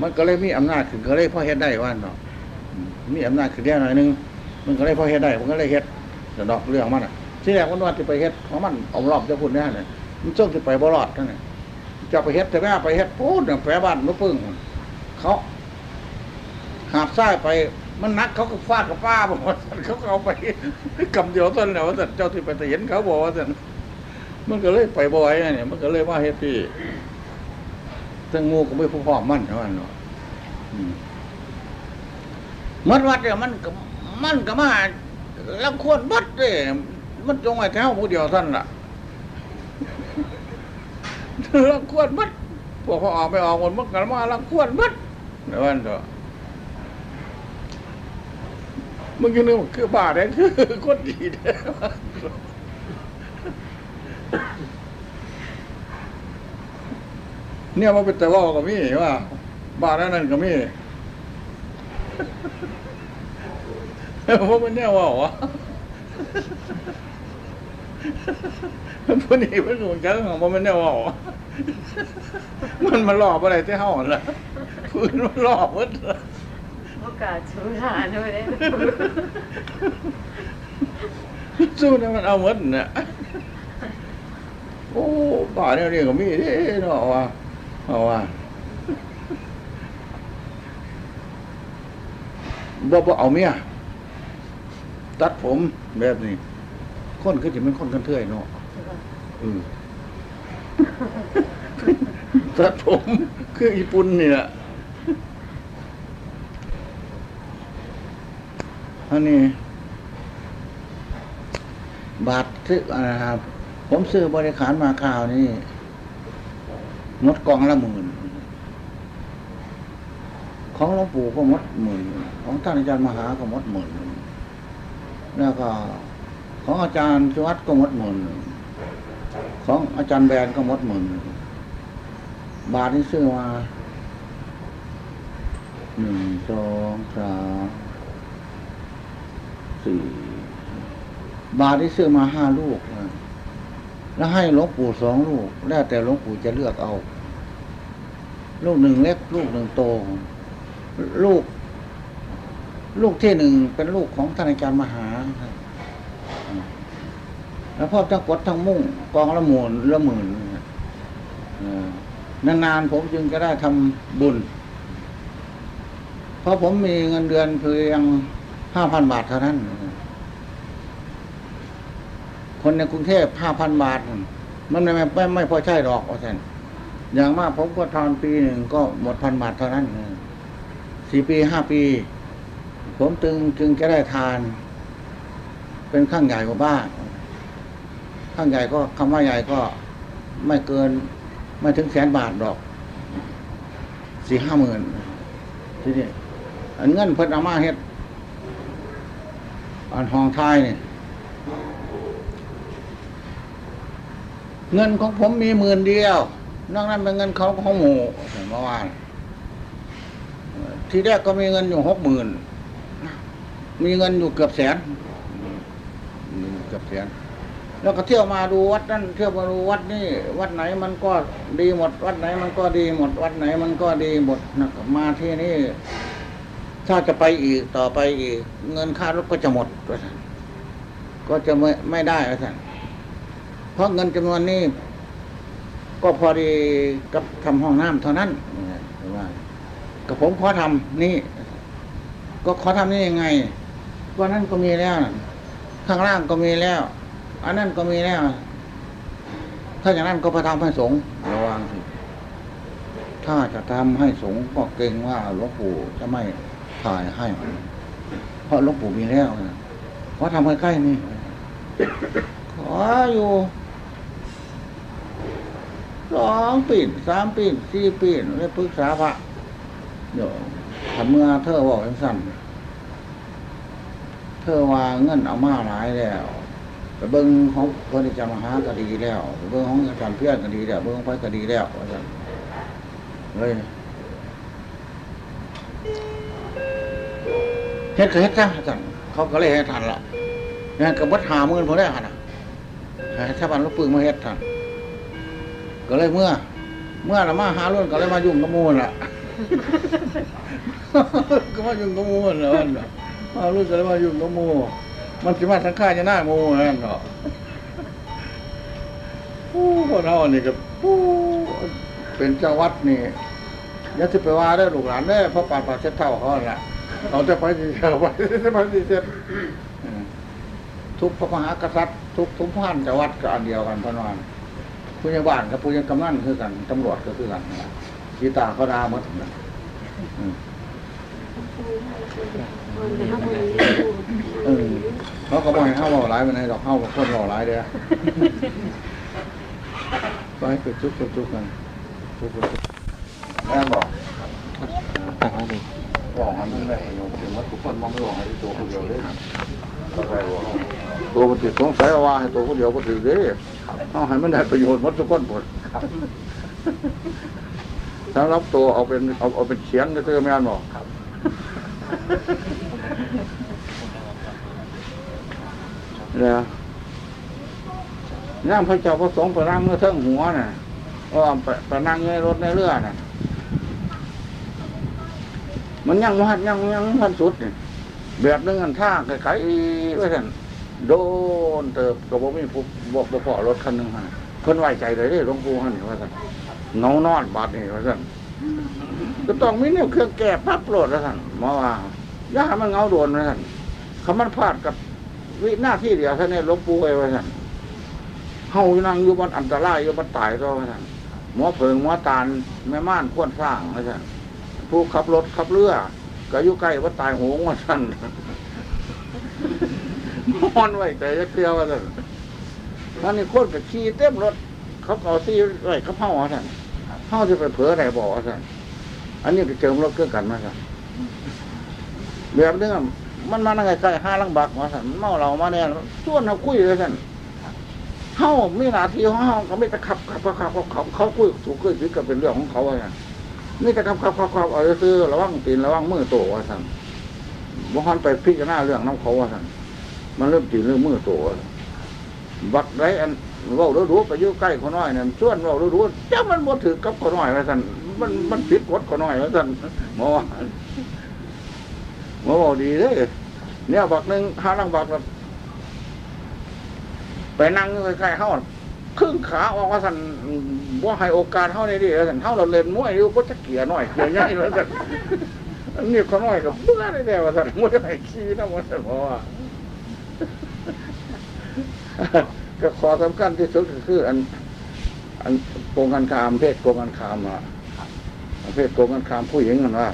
[SPEAKER 1] มันก็เลยมีอำนาจขึ้นก็เลยพอเฮ็ดได้ว่าเนาะมีอำนาจขึ้นได้หน่อยหนึงมันก็เลยพอเฮ็ดได้มันก็เลยเฮ็ดเดี๋ยวดอกเรื่องมันอะ ที่แรกมันว่าจะไปเฮ็ดของมันอารอบจะพูดแน่เนี่ยมันจ้องจะไปบ่รอดนั่นน่ะจะไปเฮ็ดแต่แม่ไปเฮ็ดพูดน่ะแปรบ้านมาปึ้งเขาหาบซ้ายไปมันนักเขาก็ฟาดกับป้าบอกว่าซั่นเขาเอาไปกำเดียวต้นแล้วว่าซั่นเจ้าที่ไปแต่เห็นเขาบอกว่าซั่นมันก็เลยไปบ่อยเนี่ยมันก็เลยว่าเฮ็ดที่ทั้งงูก็ไม่ผู้พร้อมมันเท่านั้นเนาะอืมมันวัดเนี่ยมันก็มันก็มาลังควรบัดเลย มันจงไว้แถวผู้เดียวท่านล่ะลังควรบัดพวกเขาออกไม่ออกหมดมันก็มาลังควรบัดเดี๋ยวนั้นเถอะมึงยังนึกว่าคือบ้าเนี่ยคือคนดีเด้อเนี่ยมันเป็นแต่ว่าก็มีว่าบ้านนั้นนั่นก็มีว่ามันเนี่ยว่าวะ พวกนี้มันเหมือนกันของมันเนี่ยว่าวะมันมาหลอกอะไรที่เฮาล่ะพื้นมันหลอกหมดละ
[SPEAKER 6] โอกาสชูหาด้วยเด้
[SPEAKER 1] สู้เนี่ยมันเอาหมดเนี่ยโอ้บ้านเนี่ยนี่ก็มีเด้เนาะว่าเอาว่าบ่บ่เอาเมียตัดผมแบบนี้ คนคือจะเป็นคนกันเทื่อยเนาะอืมตัดผมคือญี่ปุ่นนี่แหละอันนี้ บาทซื้ออ่าผมซื้อบริขารมาข่าวนี่งดกล่องละหมื่น ของหลวงปู่ก็หมดหมื่น ของท่านอาจารย์มหาก็หมดหมื่น แล้วก็ ของอาจารย์ชวัดก็หมดหมื่นของอาจารย์แบนก็หมดหมื่นบาทที่ซื้อมาหนึ่งสองสามสี่บาทที่ซื้อมาห้าลูกนะแล้วให้หลวงปู่สองลูก แล้วแต่หลวงปู่จะเลือกเอา ลูกหนึ่งเล็ก ลูกหนึ่งโต ลูก ลูกที่หนึ่งเป็นลูกของท่านอาจารย์มหาครับ แล้วพ่อทั้งกดทั้งมุ่งกองละหมื่นละหมื่นนานๆผมจึงจะได้ทำบุญ เพราะผมมีเงินเดือนเพียงห้าพันบาทเท่านั้น คนในกรุงเทพห้าพันบาท มันไม่ไม่ไม่ไม่พอใช่หรอกว่าท่านอย่างมากผมก็ทอนปีหนึ่งก็หมดพันบาทเท่านั้นสี่ปีห้าปี ผมจึงจึงจะได้ทาน เป็นข้างใหญ่กว่าบ้าน ข้างใหญ่ก็คำว่าใหญ่ก็ไม่เกินไม่ถึงแสนบาทดอกสี่ห้าหมื่นทีนี้อันเงินเพิ่นเอามาเฮ็ดอันห้องท้ายนี่เงินของผมมีหมื่นเดียวนอกนั้นเป็นเงินเขาของหมู่เมื่อวานทีแรกก็มีเงินอยู่หกหมื่นมีเงินอยู่เกือบแสนเกือบแสน แล้วก็เที่ยวมาดูวัดนั่นเที่ยวมาดูวัดนี่วัดไหนมันก็ดีหมด วัดไหนมันก็ดีหมด วัดไหนมันก็ดีหมดนะมาที่นี่ถ้าจะไปอีกต่อไปอีก เงินค่ารถก็จะหมดก็จะไม่ไม่ได้ท่านเพราะเงินจำนวนนี้ ก็พอดีกับทำห้องน้ำเท่านั้นว่ากับผมขอทำนี่ ก็ขอทำนี่ยังไงว่านั้นก็มีแล้ว ข้างล่างก็มีแล้ว อันนั้นก็มีแล้วถ้าอย่างนั้นก็ไปทำให้สงฆ์ระวังสิถ้าจะทำให้สงฆ์ก็เกรงว่าหลวงปู่จะไม่ถ่ายให้ เพราะหลวงปู่มีแล้วนะขอทำใกล้ๆนี่ ขออยู่สองปีนสามปีนสี่ปีนเลยปรึกษาพระเดี๋ยวทำเมื่อเธอบอกสั่นเธอว่าเงินเอามาหลายแล้ว เบิ้งของคนที่จะมาหาก็ดีแล้วเบิ้งของอาจารย์เพี้ยนก็ดีแล้วเบิ้งของไปก็ดีแล้วว่าซั่นเลยเฮ็ดก็เฮ็ดซะอาจารย์เขาก็เลยให้ทันละเนี่ยกับวัดหาเงินพอได้หันอะให้ชาวบ้านลูกปึงมาเฮ็ดทันก็เลยเมื่อ เมื่อละมาหาล้วนก็เลยมายุ่งกับมูนล่ะก็มายุ่งกับมูนแล้วนั่นน่ะมาลุ้นก็เลยมายุ่งกับมู มันสิมาทั้งค่าจะหน้าหมูนั่นเนาะโอ้คนเฮานี่ก็โอ้เป็นเจ้าวัดนี่อยัดสิไปว่าได้อลูกหลานได้อเพราะปานปากเช็ดเท่าเขาละเขาจะไปสิเช็ดไปจะไปสิเช็ดทุกพระมหากษัตริย์ทุกทุกพันเจ้าวัดก็อันเดียวกันพนวันผู้ใหญ่บ้านกับผู้ใหญ่กำนันคือกันตำรวจก็คือกันสีตาเขาดาหมดนะ เออเขาก็บอกให้เข้าเบาหลายไปไหนใดดอกเข้ากับคนเบาหลายเด้อไปไปจุกไปจุกกันจุกไปจุกแม่บอกแต่ว่าดีบอกมันไม่ได้ยกถึงว่าทุกคนมองไม่บอกให้ตัวคนเดียวเลยตัวมันติดสงสัยว่าให้ตัวคนเดียวก็ถือเด้เอาให้มันได้ประโยชน์หมดทุกคนหมดสำหรับตัวเอาเป็นเอาเอาเป็นเฉียงก็เจอไม่อันบอก แล้วย่งพระเจ้าพระสงฆ์ไปนั่งเมื่อเทิงหัวน่ะว่าไปไปนั่งในรถในเรือน่ะ มันยังวัดยังยังพันสุดนี่แบบนึงอันท่าไกลๆไว้ท่านโดนเติบกับบ่มีผู้บอกบ่พอรถคันหนึ่งฮะเพิ่นไว้ใจเลยเด้หลวงปู่ฮะนี่ว่าท่านเงานอนบาดนี่ว่าท่าน ก็ต้องมีเนี่ยเครื่องแก้ปั๊บโปรดว่าท่านหมอว่าอย่าให้มันเงาโดนว่าท่านคำมันพลาดกับวิหน้าที่เดียวท่านนี่หลวงปู่ไว้ว่าท่านเฮานั่งอยู่บนอันตรายอยู่บนตายก็ว่าท่านหมอเผิงหมอตาลแม่ม่านควรสร้างว่าท่านผู้ขับรถขับเรือก็อยู่ใกล้ว่าตายโหงว่าท่านมอนไว้แต่จะเกลียวว่าท่านท่านนี่คนกับขี่เต็มรถ เขาเอาซี่ไว้เขาเผาว่าท่านเผาจะไปเผลอไหนบอกท่าน อันนี้ก็เจิมรถเครื่องกันมาครับแบบนึงมันมานั่งใกล้ๆห้าลังบักมาสั่นเมาเรามาเนี่ยชวนเขาคุยเลยสั่นเฮาไมีหน้าทีของเฮาเขาไม่ตะขับขับขับขับเขาเขาคุยถูกคุยผิดก็เป็นเรื่องของเขาอะนี่ตะขับขับขับขับเอาซื้อระวังตีนระวังมือโตว่าสั่นบ่ฮันไปพิจารณาเรื่องน้ำเขาว่าสั่นมันเริ่มตีนเรื่องมือโตว่าซั่นบักไรอันเว่ารู้ๆไปยู่ใกล้คนน้อยเนี่ยชวนเว่ารู้ๆจ้ามันบ่ถือกับคนน้อยว่าสั่น มันมันผิดกฎคนน้อยว่าสั่นหมอว่าหมอบอกดีเลยเนี่ยบักหนึ่งห้าลังบักแบบไปนั่งใกล้ๆเขาครึ่งขาออกว่าสันว่าให้โอกาสเขาในดีแล้วสันเขาเราเล่นมวยอยู่ก็จะเกลียหน่อยเกลียใหญ่แล้วสันอันนี้เขาน้อยกับเพื่อนได้แล้วว่าสันมวยให้ขี้นะว่าสันเพระว่าก็ขอสำคัญที่สุดก็คือ อัน อันโกงกันคามเพศโกงกันคามอะ เพศโกงกันคามผู้หญิงกันว่า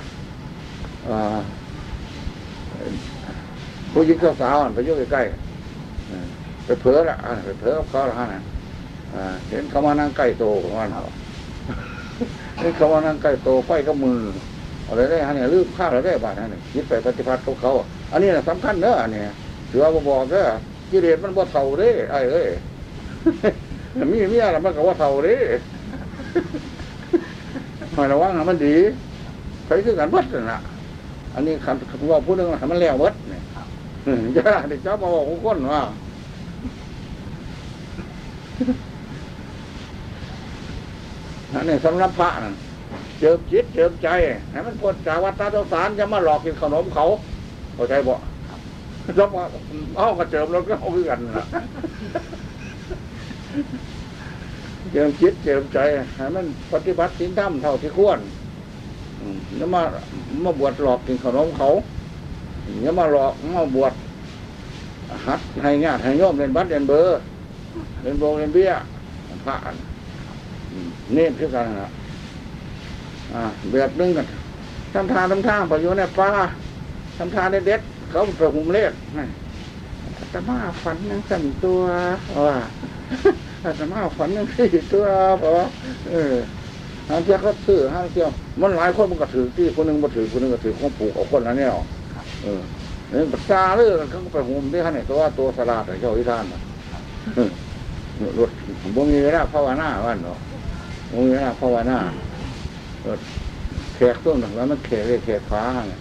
[SPEAKER 1] ผู้หญิงสาวๆอะไปยู่ใกล้ๆไปเผลอละไปเผลอเขาละฮะน่ะเห็นเขามานั่งใกล้โตของมันเขาเห็นเขามานั่งใกล้โตไฟก็มืออะไรได้ฮะเนี่ยลืมข้าวอะไรได้บาทฮะเนี่ยยึดไปปฏิพัติเขาเขาอันนี้นะสำคัญเนอะอันเนี่ยถือว่าบ่บอกเด้อกิเลสมันบ่เท่าเด้ไอ้เอ้ยมีเมียแล้วมันก็ว่าเท่าเด้ อยระวังให้มันดีใครคือกันวัดนั่นน่ะอันนี้คำว่าพูดเรื่องให้มันแล้วเบิดเนี่ยจะเด็กเจ้ามาบอกคนว่าอันนี้สำหรับพระนั่นเจิมจิตเจิมใจให้มันพ้นจากวัฏสงสารจะมาหลอกกินขนมเขาเข้าใจบ่ต้องมาเอากระเจิมแล้วก็เอาคือกันนะ เจิมจิตเจิมใจให้มันปฏิบัติศีลธรรมเท่าที่ควรอืมแล้วมามาบวชหลอกกินขนมเขาแล้วมาหลอกมาบวชหัดให้ญาติให้โยมเรียนบัตรเรียนเบอร์เรียนโบเรียนเบี้ยพระอันอืมนี่คือกันนะอ่าแบบนึงกันทำทานทำทางไปอยู่ในป่าทำทานเด็ด เขาไปหุมเลขแต่มาฝันนังสั่นตัวว่า แต่มาฝันนังสี่ตัวเพราะว่าเออห้างเที่ยวก็ซื้อห้างเที่ยวมันหลายคนมันก็ถือที่คนหนึงมาถือคนหนึงก็ถือของผูกเอาคนละแนวเออเนี่ยปัจจาเลยเขาก็ไปหุมได้ขนาดตัวตัวสลาดเจ้าวิธานน่ะเออรถบ่มีเวลาภาวนาวันเนาะบ่มีเวลาภาวนาแขกต้นหนึ่งแล้วมันแขกเลยแขกฟ้าเนี่ย